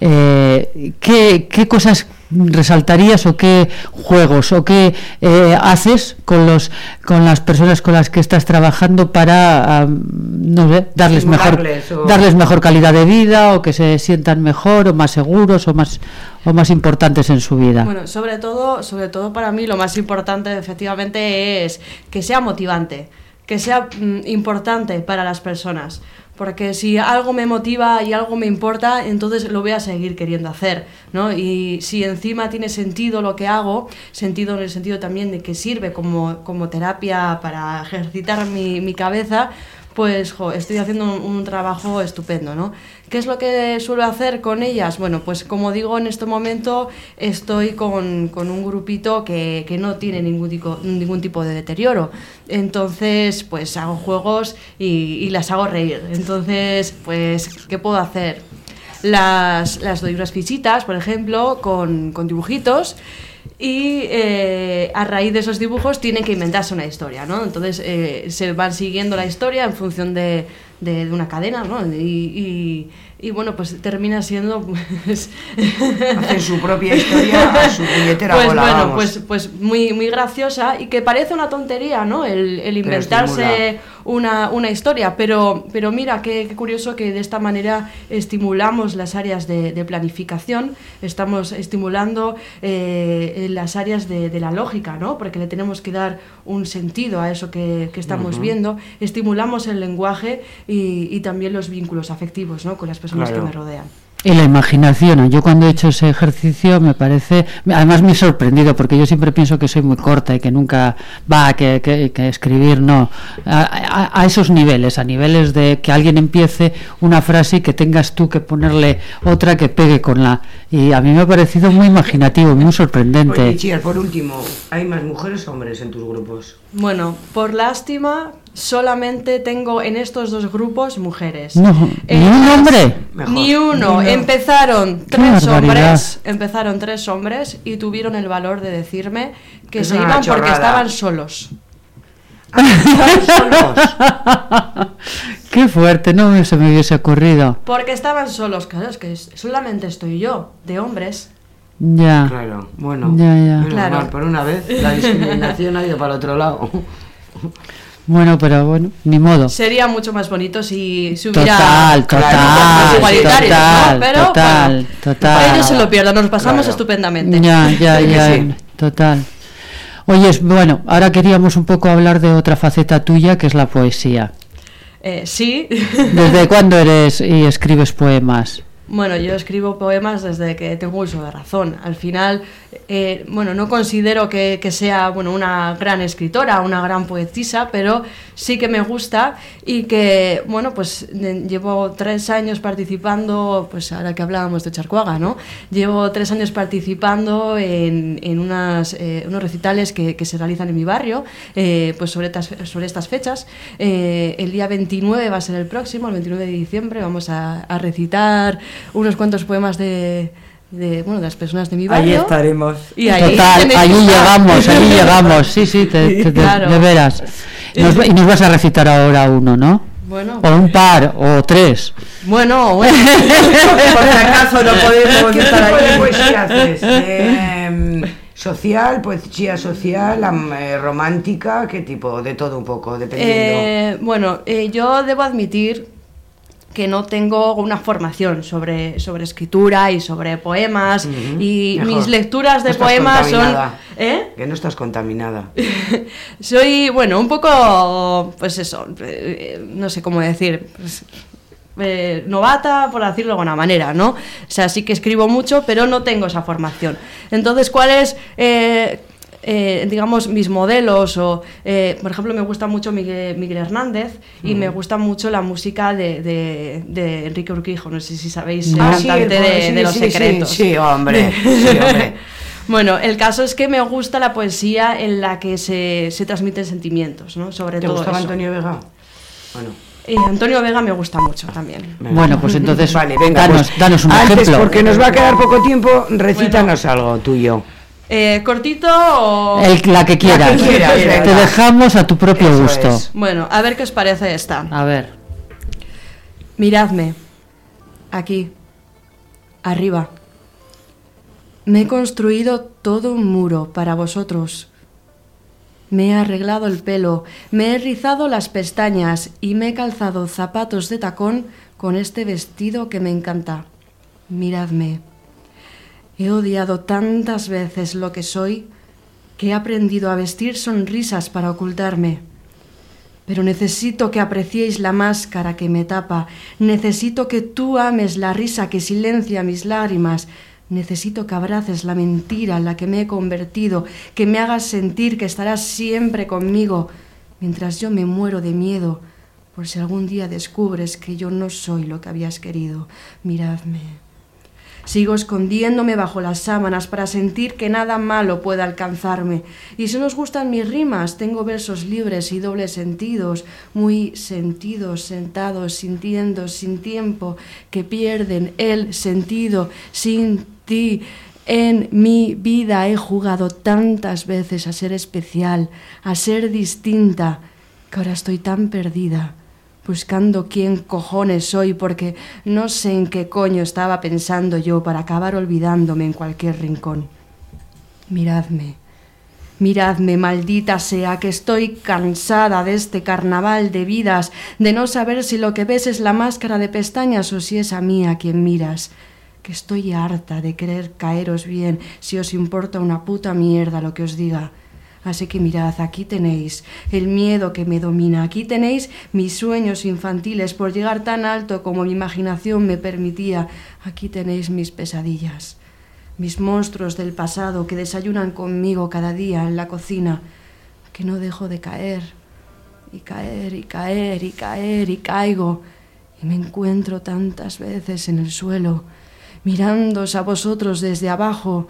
eh, ¿qué, qué cosas resaltarías o qué juegos o qué eh, haces con los con las personas con las que estás trabajando para no sé darles mejor o- darles mejor calidad de vida o que se sientan mejor o más seguros o más o más importantes en su vida Bueno, sobre todo, sobre todo para mí lo más importante efectivamente es que sea motivante, que sea mm, importante para las personas. Porque si algo me motiva y algo me importa, entonces lo voy a seguir queriendo hacer, ¿no? Y si encima tiene sentido lo que hago, sentido en el sentido también de que sirve como, como terapia para ejercitar mi, mi cabeza, pues estoy haciendo un, un trabajo estupendo, ¿no? ¿Qué es lo que suelo hacer con ellas? Bueno, pues como digo, en este momento estoy con, con un grupito que, que no tiene ningún tipo, ningún tipo de deterioro. Entonces, pues hago juegos y, y las hago reír. Entonces, pues, ¿qué puedo hacer? Las, las doy unas fichitas, por ejemplo, con, con dibujitos y eh, a raíz de esos dibujos tienen que inventarse una historia, ¿no? Entonces eh, se van siguiendo la historia en función de, de- de una cadena, ¿no? Y, y- y, bueno, pues termina siendo pues, Hacen su propia historia a su puñetera pues bola, bueno, vamos. pues, pues muy, muy graciosa y que parece una tontería, ¿no? El, el inventarse una, una historia, pero, pero mira, qué, qué curioso que de esta manera estimulamos las áreas de, de planificación, estamos estimulando eh, las áreas de, de la lógica, ¿no? Porque le tenemos que dar un sentido a eso que, que estamos viendo, estimulamos el lenguaje y, y también los vínculos afectivos, ¿no? Con las personas Claro. que me rodean. Y la imaginación yo cuando he hecho ese ejercicio me parece además me he sorprendido porque yo siempre pienso que soy muy corta y que nunca va que, que- que escribir no. A, a- a esos niveles a niveles de que alguien empiece una frase y que tengas tú que ponerle otra que pegue con la y a mí me ha parecido muy imaginativo muy sorprendente. Oye, Chiar, por último, ¿hay más mujeres o hombres en tus grupos? Bueno, por lástima, solamente tengo en estos dos grupos mujeres. No, Eh, ni un hombre Ni uno. Ni uno. Empezaron tres hombres, empezaron tres hombres y tuvieron el valor de decirme que Es se iban porque estaban solos. qué fuerte no se me hubiese ocurrido Porque estaban solos, claro, es que solamente estoy yo, de hombres. ya Claro, bueno. Ya, ya. Claro. mal, por una vez la discriminación ha ido para el otro lado. bueno pero bueno ni modo Sería mucho más bonito si, si hubiera Total, total, igualitarios, total, ¿no? Pero total, bueno, total. ellos se lo pierdan, nos pasamos Claro. estupendamente. Ya, ya, ya, sí. total. Oye, es- bueno, ahora queríamos un poco hablar de otra faceta tuya, que es la poesía. Eh, sí. ¿Desde cuándo eres y escribes poemas? Bueno, yo escribo poemas desde que tengo uso de razón. Al final, eh, bueno, no considero que, sea bueno, una gran escritora, una gran poetisa, pero sí que me gusta y que, bueno, pues llevo tres años participando, pues ahora que hablábamos de Charcuaga, ¿no? Llevo tres años participando en, en unas, eh, unos recitales que, se realizan en mi barrio, eh, pues sobre, estas- sobre estas fechas. Eh, el día 29 va a ser el próximo, el 29 de diciembre, vamos a recitar unos cuantos poemas de, de, bueno, de las personas de mi barrio. Ahí estaremos. Y ahí Total, allí llegamos, allí llegamos, sí, sí, te- te- te- Claro. de veras. Nos y nos vas a recitar ahora uno, ¿no? Bueno. O un par, o tres. Bueno, bueno. Por si acaso no podemos ¿Qué estar aquí. poesía haces? Em, social, poesía social, eh, romántica, ¿qué tipo? De todo un poco, dependiendo. Eh, bueno, eh, yo debo admitir que no tengo una formación sobre, sobre escritura y sobre poemas y mejor. mis lecturas de No poemas son... ¿Eh? Que no estás contaminada. Soy, bueno, un poco, pues eso, eh, no sé cómo decir, pues, eh, novata, por decirlo de alguna manera, ¿no? O sea, sí que escribo mucho, pero no tengo esa formación. Entonces, ¿cuál es, eh, eh, digamos, mis modelos? O, eh, por ejemplo, me gusta mucho Miguel, Miguel Hernández y me gusta mucho la música de, de- de Enrique Urquijo, no sé si sabéis, el Ah, sí, cantante el- de, sí, de Los sí, sí, Secretos. sí, hombre, sí, hombre. Bueno, el caso es que me gusta la poesía en la que se, se transmiten sentimientos, ¿no? Sobre ¿Te todo gustaba eso. Antonio Vega? Bueno. Y Antonio Vega me gusta mucho también. Bueno, pues entonces Vale, venga, danos, pues, danos un antes, ejemplo. porque nos va a quedar poco tiempo, recítanos algo tuyo. Eh, ¿Cortito o...? El- la que quieras. La que quieras, Te dejamos a tu propio Eso gusto. es. Bueno, a ver qué os parece esta. A ver. Miradme. Aquí. Arriba. Me he construido todo un muro para vosotros. Me he arreglado el pelo, me he rizado las pestañas y me he calzado zapatos de tacón con este vestido que me encanta. Miradme. He odiado tantas veces lo que soy que he aprendido a vestir sonrisas para ocultarme. Pero necesito que apreciéis la máscara que me tapa. Necesito que tú ames la risa que silencia mis lágrimas. Necesito que abraces la mentira en la que me he convertido, que me hagas sentir que estarás siempre conmigo, mientras yo me muero de miedo, por si algún día descubres que yo no soy lo que habías querido. Miradme. Sigo escondiéndome bajo las sábanas para sentir que nada malo pueda alcanzarme. Y si nos gustan mis rimas, tengo versos libres y dobles sentidos, muy sentidos, sentados, sintiendo, sin tiempo, que pierden el sentido sin ti. En mi vida he jugado tantas veces a ser especial, a ser distinta, que ahora estoy tan perdida buscando quién cojones soy porque no sé en qué coño estaba pensando yo para acabar olvidándome en cualquier rincón. Miradme, miradme, maldita sea, que estoy cansada de este carnaval de vidas, de no saber si lo que ves es la máscara de pestañas o si es a mí a quien miras, que estoy harta de querer caeros bien si os importa una puta mierda lo que os diga. Así que mirad, aquí tenéis el miedo que me domina, aquí tenéis mis sueños infantiles. Por llegar tan alto como mi imaginación me permitía, aquí tenéis mis pesadillas, mis monstruos del pasado que desayunan conmigo cada día en la cocina, que no dejo de caer, y caer, y caer, y caer, y caigo, y me encuentro tantas veces en el suelo, mirándoos a vosotros desde abajo,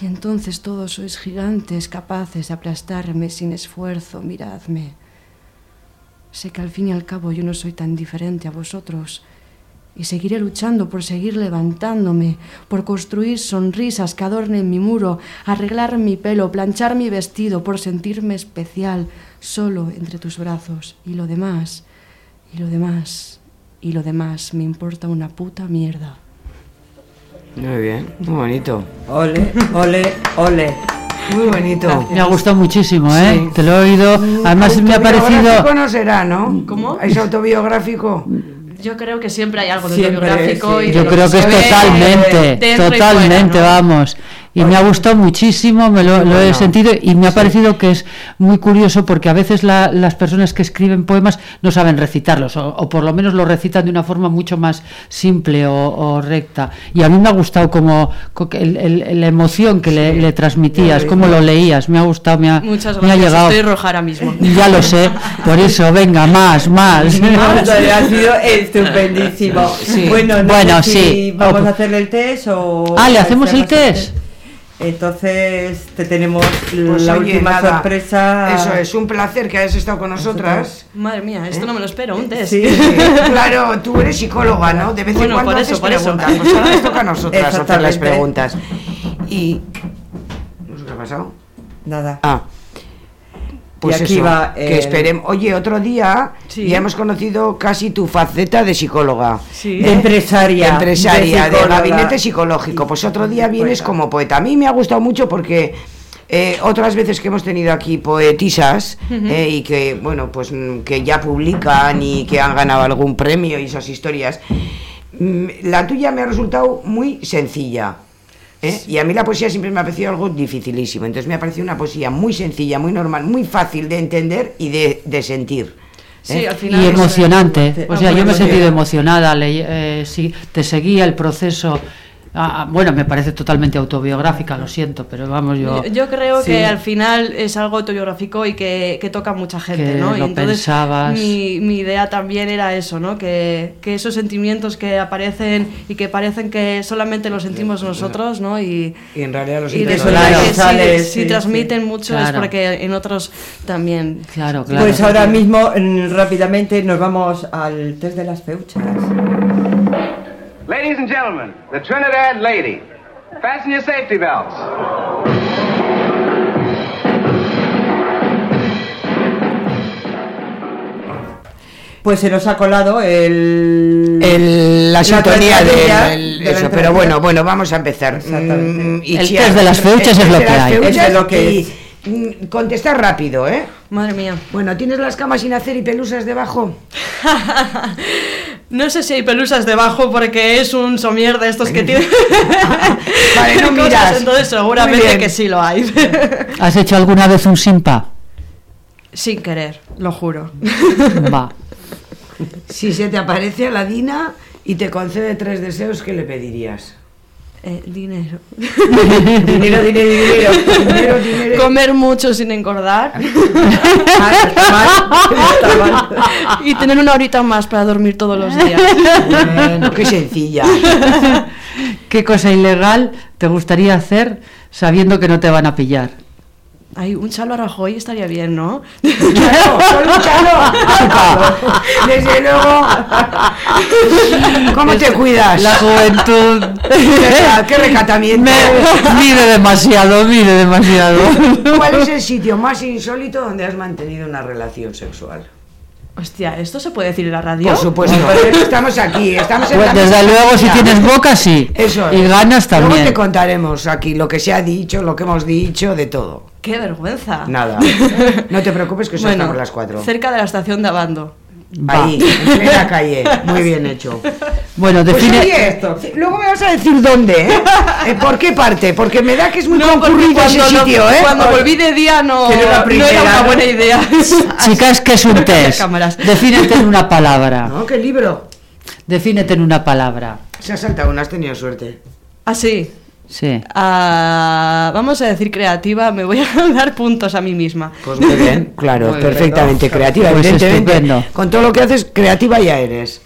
y entonces todos sois gigantes capaces de aplastarme sin esfuerzo, miradme. Sé que al fin y al cabo yo no soy tan diferente a vosotros, y seguiré luchando por seguir levantándome, por construir sonrisas que adornen mi muro, arreglar mi pelo, planchar mi vestido, por sentirme especial solo entre tus brazos. Y lo demás, y lo demás, y lo demás me importa una puta mierda. Muy bien, muy bonito. Ole, ole, ole. Muy bonito. Me ha gustado muchísimo, ¿eh? Sí. Te lo he oído. Además me ha Autobiográfico parecido... no será, ¿no? ¿Cómo? ¿Es autobiográfico? Yo creo que siempre hay algo de Siempre, autobiográfico. sí. y Yo creo que es totalmente, y totalmente, fuera, ¿no? vamos. Y me ha gustado muchísimo, me lo, lo he sentido y me ha parecido que es muy curioso porque a veces la- las personas que escriben poemas no saben recitarlos o, o por lo menos lo recitan de una forma mucho más simple o, o recta. Y a mí me ha gustado como co- que el- el- la emoción que le, le transmitías, cómo lo leías, me ha gustado, me ha, Muchas me ha gracias. llegado. Estoy roja ahora mismo. Ya lo sé, por eso, venga, más, más. Antonio, ha sido estupendísimo. Bueno, no Bueno, sé si sí. vamos Oh. a hacerle el test o... Ah, ¿le hacemos el ¿Hacemos test? Entonces te tenemos Pues la oye, última nada, sorpresa. Eso es, un placer que hayas estado con nosotras. Madre mía, esto no me lo espero, un test. Sí. Claro, tú eres psicóloga, ¿no? De vez en cuando por haces eso, por eso. preguntas. Pues ahora nos toca a nosotras hacer las preguntas. Y... ¿No sé qué ha pasado? Nada. Ah. Pues Y aquí eso, va, que eh, esperemos. Oye, otro día Sí. ya hemos conocido casi tu faceta de psicóloga. Sí. De empresaria. De empresaria, de, gabinete psicológico. Pues otro día vienes como poeta. A mí me ha gustado mucho porque eh, otras veces que hemos tenido aquí poetisas eh, y que, bueno, pues mm, que ya publican y que han ganado algún premio y esas historias, mm, la tuya me ha resultado muy sencilla. ¿Eh? Y a mí la poesía siempre me ha parecido algo dificilísimo. Entonces me ha parecido una poesía muy sencilla, muy normal, muy fácil de entender y de, de sentir. Sí, ¿eh? al final. y es- emocionante. O sea, yo me he sentido emocionada. leí- eh, sí, te seguía el proceso Ah, ah, bueno, me parece totalmente autobiográfica, lo siento, pero vamos, yo... Yo, creo Sí. que al final es algo autobiográfico y que, que toca a mucha gente, Que ¿no? Y lo entonces pensabas. mi, mi idea también era eso, ¿no? Que, que esos sentimientos que aparecen y que parecen que solamente los sentimos nosotros, ¿no? Y, Y en realidad los y todos. que si- Sale, si, sí, transmiten mucho es Claro. porque en otros también. Claro, claro. Pues ahora mismo, rápidamente, nos vamos al test de las feuchas. Ladies and gentlemen, the Trinidad Lady. Fasten your safety belts. Pues se nos ha colado el... El- la sintonía entradilla del, de eso, pero bueno, bueno, vamos a empezar. Exactamente. Mm, y El Chia, test de las feuchas el es lo de que hay. Es lo que y, mm, contesta rápido, ¿eh? Madre mía. Bueno, ¿tienes las camas sin hacer y pelusas debajo? No sé si hay pelusas debajo porque es un somier de estos que tiene. Vale, no cosas, miras. entonces seguramente que sí lo hay. ¿Has hecho alguna vez un simpa? Sin querer, lo juro. Va. Si se te aparece Aladina y te concede tres deseos, ¿qué le pedirías? Eh, dinero. Dinero, dinero, dinero. Dinero, dinero. Comer mucho sin engordar. Y tener una horita más para dormir todos los días. Bueno, qué sencilla. ¿Qué cosa ilegal te gustaría hacer sabiendo que no te van a pillar? Ay, un chalo a Rajoy estaría bien, ¿no? Chalo, solo un chalo. Desde luego. ¿Cómo te cuidas? La juventud. Qué- recatamiento. Me- mide demasiado, mide demasiado. ¿Cuál es el sitio más insólito donde has mantenido una relación sexual? Hostia, ¿esto se puede decir en la radio? Por supuesto, estamos aquí, estamos en Pues desde luego, si tienes boca, sí. Eso Y es. ganas Luego también. te contaremos aquí lo que se ha dicho, lo que hemos dicho, de todo. ¡Qué vergüenza! Nada. No te preocupes que solo Bueno, estamos las cuatro. cerca de la estación de Abando. Va. Ahí, en plena calle. Muy bien hecho. Bueno, Pues define. oye esto. Luego me vas a decir dónde, ¿eh? Eh, ¿Por qué parte? Porque me da que es muy No, concurrido ese sitio, ¿eh? cuando volví de día no, Que no era no era primera, una buena idea. Chicas, ¿qué es un test? Cámaras. Defínete en una palabra. ¿No? ¿Qué libro? Defínete en una palabra. Se ha saltado una, has tenido suerte. Ah, sí. Sí. Ah, vamos a decir creativa, me voy a dar puntos a mí misma. Pues muy bien, claro, Muy perfectamente creativa, Pues evidentemente. estupendo. Con todo lo que haces, creativa ya eres.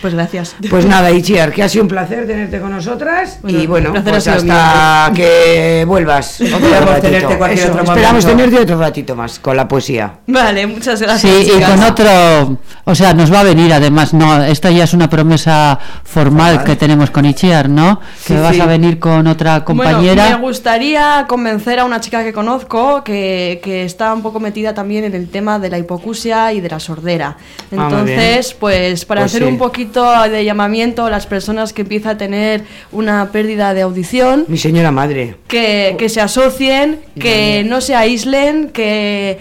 Pues gracias. Pues nada, Ichiar, que ha sido un placer tenerte con nosotras Bueno, y bueno, pues hasta que vuelvas. Otro tenerte cualquier Eso, otro esperamos momento. tenerte otro ratito más con la poesía. Vale, muchas Sí, gracias. y chicas. con otro, o sea, nos va a venir además, no, esta ya es una promesa formal que tenemos con Ichiar, ¿no? Que Sí, vas sí. a venir con otra compañera. Bueno, me gustaría convencer a una chica que conozco que, que está un poco metida también en el tema de la hipocusia y de la sordera. Ah, Entonces, pues para Pues hacer sí. un poquito de llamamiento a las personas que empiezan a tener una pérdida de audición, Mi señora madre. que, que se asocien, que no se aíslen, que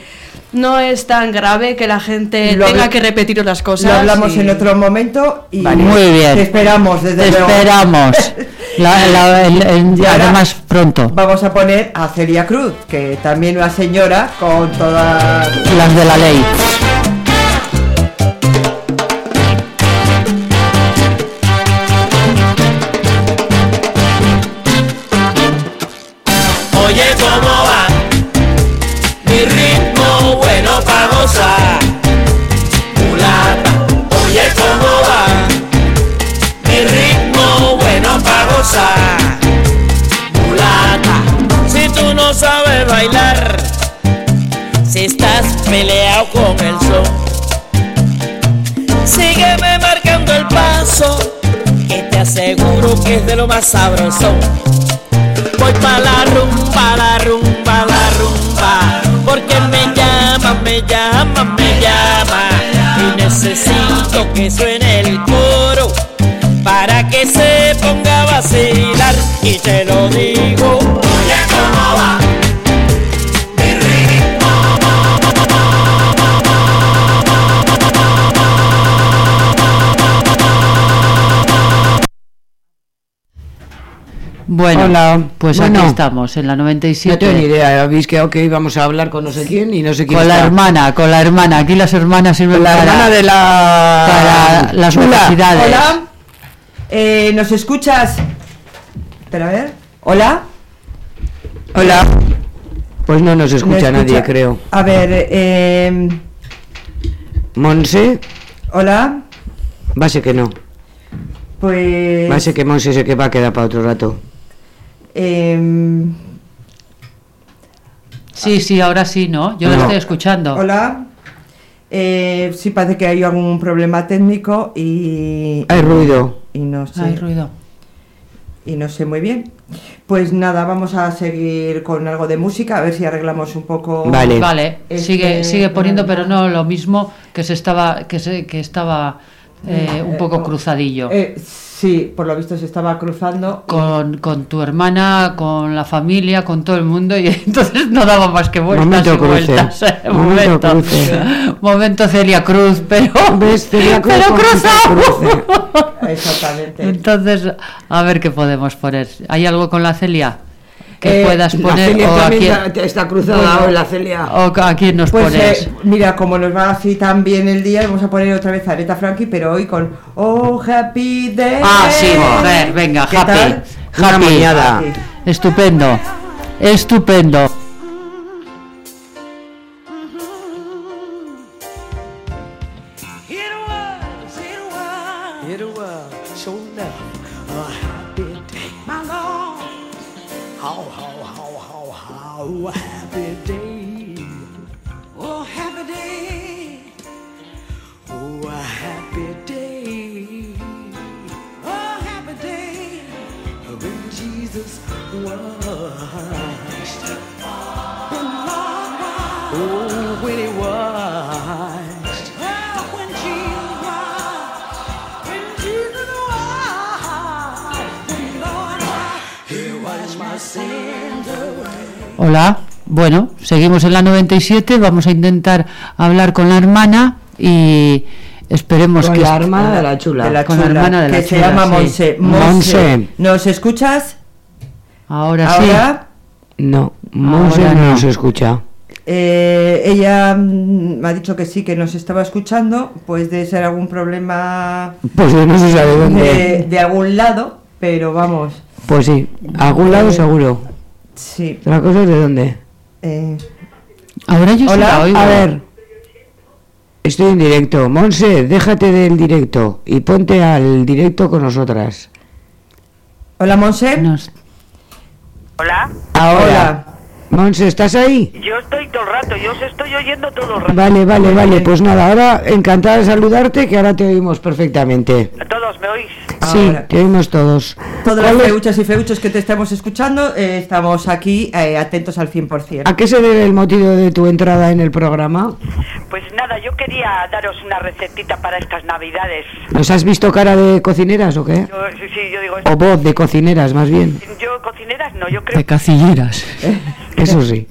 no es tan grave que la gente Lo tenga que repetir las cosas. Lo hablamos y- en otro momento y Muy bien. te esperamos desde Te luego. esperamos. La- la- el- el- Y ahora- además, pronto. Vamos a poner a Celia Cruz, que también una señora con todas Las de la ley. Aseguro que es de lo más sabroso. Voy pa' la rumba, la rumba, la rumba. Porque me llama, me llama, me llama. Y necesito que suene el coro. Para que se ponga a vacilar. Y te lo digo Bueno, Hola. pues Bueno. aquí estamos, en la No 97. tengo ni idea, habéis quedado que íbamos a hablar con no sé quién y no sé quién Con la hermana, con la hermana. Aquí las hermanas sirven la para, hermana de la... para las Chula. necesidades. Hola, eh, ¿nos escuchas? Espera, a ver. Hola. Hola. Pues no nos escucha, ¿Me nadie, escucha? creo. A ver, eh, Monse, hola. va a ser que no. Pues. Va a ser que Monse se que va a quedar para otro rato. Em, Sí, sí, ahora sí, ¿no? Yo lo No. estoy escuchando. hola. Eh, sí, parece que hay algún problema técnico y. Hay ruido. Y no sé. Hay ruido. y no sé muy bien. Pues nada, vamos a seguir con algo de música, a ver si arreglamos un poco. Vale. Vale, Este, sigue, sigue poniendo, pero no lo mismo que se estaba, que se, que estaba eh, un poco cruzadillo. Eh, sí, por lo visto se estaba cruzando. Con, con tu hermana, con la familia, con todo el mundo, y entonces no daba más que vueltas Momento y cruce. vueltas. eh, Momento momento, cruce. Momento Celia Cruz, pero, ¿Ves? Celia Cruz pero cruzado. Cruce. Exactamente. Entonces, a ver qué podemos poner. ¿Hay algo con la Celia que Eh, puedas La poner? Celia o, a también quién, está- está cruzada Bueno. hoy, la Celia. o a quién nos Pues pones? eh, mira, como nos va así tan bien el día, vamos a poner otra vez a Aretha Franklin, pero hoy con Oh Happy Day. Ah, sí, mujer, venga, ¿Qué happy. tal? Una Happy. mañana. Happy. Estupendo. Estupendo. Hola. Bueno, seguimos en la 97. Vamos a intentar hablar con la hermana y esperemos Con que. la hermana de la chula. De la Con la hermana de la que se llama sí. Monse. Monse. ¿Nos escuchas? Ahora, sí. Ahora, No, Monse Ahora no no. nos escucha. eh, ella mm, me ha dicho que sí, que nos estaba escuchando, pues de ser algún problema Pues no se sabe dónde. de, de algún lado, pero vamos, Pues sí, algún lado seguro. sí. La cosa es de dónde. eh, Ahora yo sí Hola, la oigo. A ver. Estoy en directo. Monse, déjate del directo y ponte al directo con nosotras. Hola, Monse. Nos- Hola, Ahora. Hola. Monse, ¿estás ahí? yo estoy todo el rato, yo os estoy oyendo todo el rato. Vale, vale, vale. Pues nada, ahora encantada de saludarte, que ahora te oímos perfectamente. Todos, ¿me oís? Sí, te oímos todos. Todas las ¿Cuál es- feuchas y feuchos que te estamos escuchando, eh, estamos aquí eh, atentos al 100%. ¿A qué se debe el motivo de tu entrada en el programa? Pues nada, yo quería daros una recetita para estas navidades. ¿Nos has visto cara de cocineras o qué? Yo, sí, sí, yo digo, O voz de cocineras, más bien. yo cocineras no, yo creo De cacilleras. Eso sí.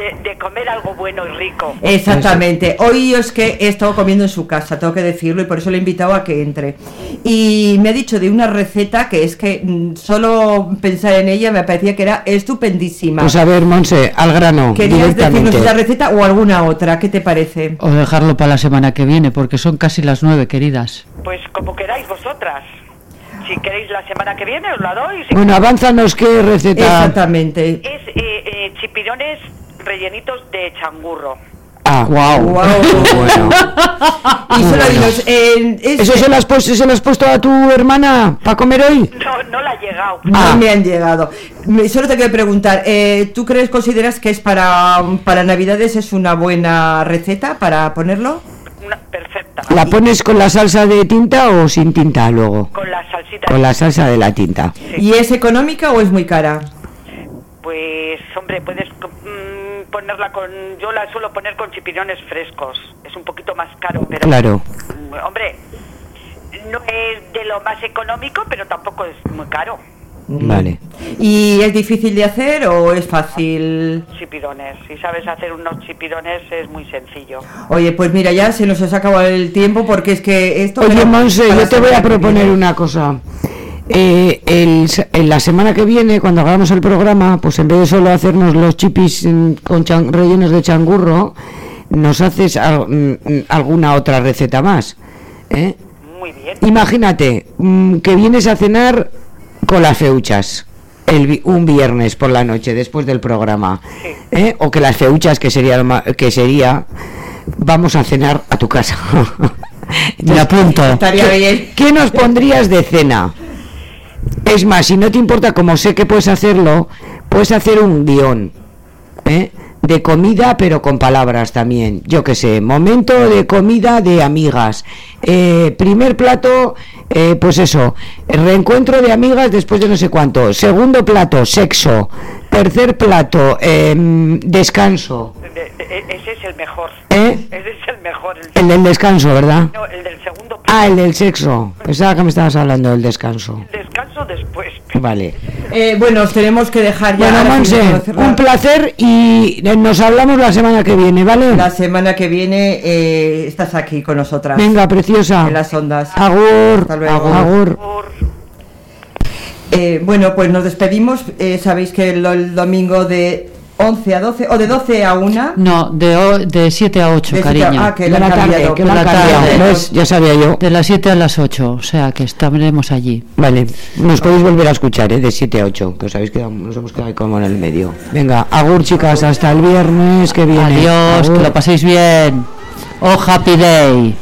De, de comer algo bueno y rico. Exactamente. Hoy es que he estado comiendo en su casa, tengo que decirlo, y por eso le he invitado a que entre. Y me ha dicho de una receta que es que mm, solo pensar en ella me parecía que era estupendísima. Pues a ver, Monse, al grano, ¿Querías decirnos esa receta o alguna otra? ¿Qué te parece? O dejarlo para la semana que viene, porque son casi las nueve, queridas. Pues como queráis vosotras. Si queréis la semana que viene os la doy. Si Bueno, avánzanos qué receta. Exactamente. Es eh, eh, chipirones rellenitos de changurro. Ah, wow. Guau. bueno. Y solo Bueno. dinos, eh, es- ¿Eso se lo, has puesto, se lo has puesto a tu hermana para comer hoy? No, no la ha llegado. No Ah. me han llegado. Me- solo te quiero preguntar, eh, ¿tú crees, consideras que es para, para Navidades es una buena receta para ponerlo? Una perfecta. ¿La pones con la salsa de tinta o sin tinta luego? Con la salsita. Con la salsa de la tinta. ¿Y es económica o es muy cara? Pues, hombre, puedes mm, ponerla con... Yo la suelo poner con chipirones frescos. Es un poquito más caro, pero... Claro. Mm, Hombre, no es de lo más económico, pero tampoco es muy caro. Vale. ¿Y es difícil de hacer o es fácil? Chipirones. Si sabes hacer unos chipirones es muy sencillo. Oye, pues mira, ya se nos ha acabado el tiempo porque es que esto... Oye, Monse, yo te voy a proponer una cosa. Eh, el en la semana que viene, cuando hagamos el programa, pues en vez de solo hacernos los chipis mm, con chan- rellenos de changurro, nos haces al- mm, alguna otra receta más. ¿eh? Muy bien. Imagínate mm, que vienes a cenar con las feuchas. el vi- un viernes por la noche después del programa, ¿eh? o que las feuchas que sería que sería vamos a cenar a tu casa. Me apunto. Estaría ¿Qué, bien. qué nos pondrías de cena? Es más, si no te importa, como sé que puedes hacerlo, puedes hacer un guion ¿eh? de comida, pero con palabras también. Yo qué sé, momento de comida de amigas. Eh, primer plato, eh, pues eso, reencuentro de amigas después de no sé cuánto. Segundo plato, sexo. Tercer plato, em, descanso. De- de- e- ese es el mejor. ¿Eh? Ese es el mejor. El, El del descanso, ¿verdad? no, el del segundo Ah, el del sexo. Pensaba que me estabas hablando del descanso. descanso después. Vale. Eh, bueno, os tenemos que dejar ya. Bueno, Monse, un placer y eh, nos hablamos la semana que viene, ¿vale? La semana que viene eh, estás aquí con nosotras. Venga, preciosa. En las ondas. Agur. Hasta luego. Agur. Eh, bueno, pues nos despedimos. Eh, Sabéis que el, el domingo de 11 a 12 o de 12 a 1. No, de, o- de 7 a 8, De siete a- cariño. ah, que De la han tarde, que De la la tarde. ¿Ves? Ya sabía yo. De las 7 a las 8, o sea que estaremos allí. Vale, nos podéis volver a escuchar, ¿eh? De 7 a 8, que os habéis quedado, nos hemos quedado como en el medio. Venga, agur chicas, hasta el viernes que viene. Adiós, Agur. que lo paséis bien. Oh, happy day.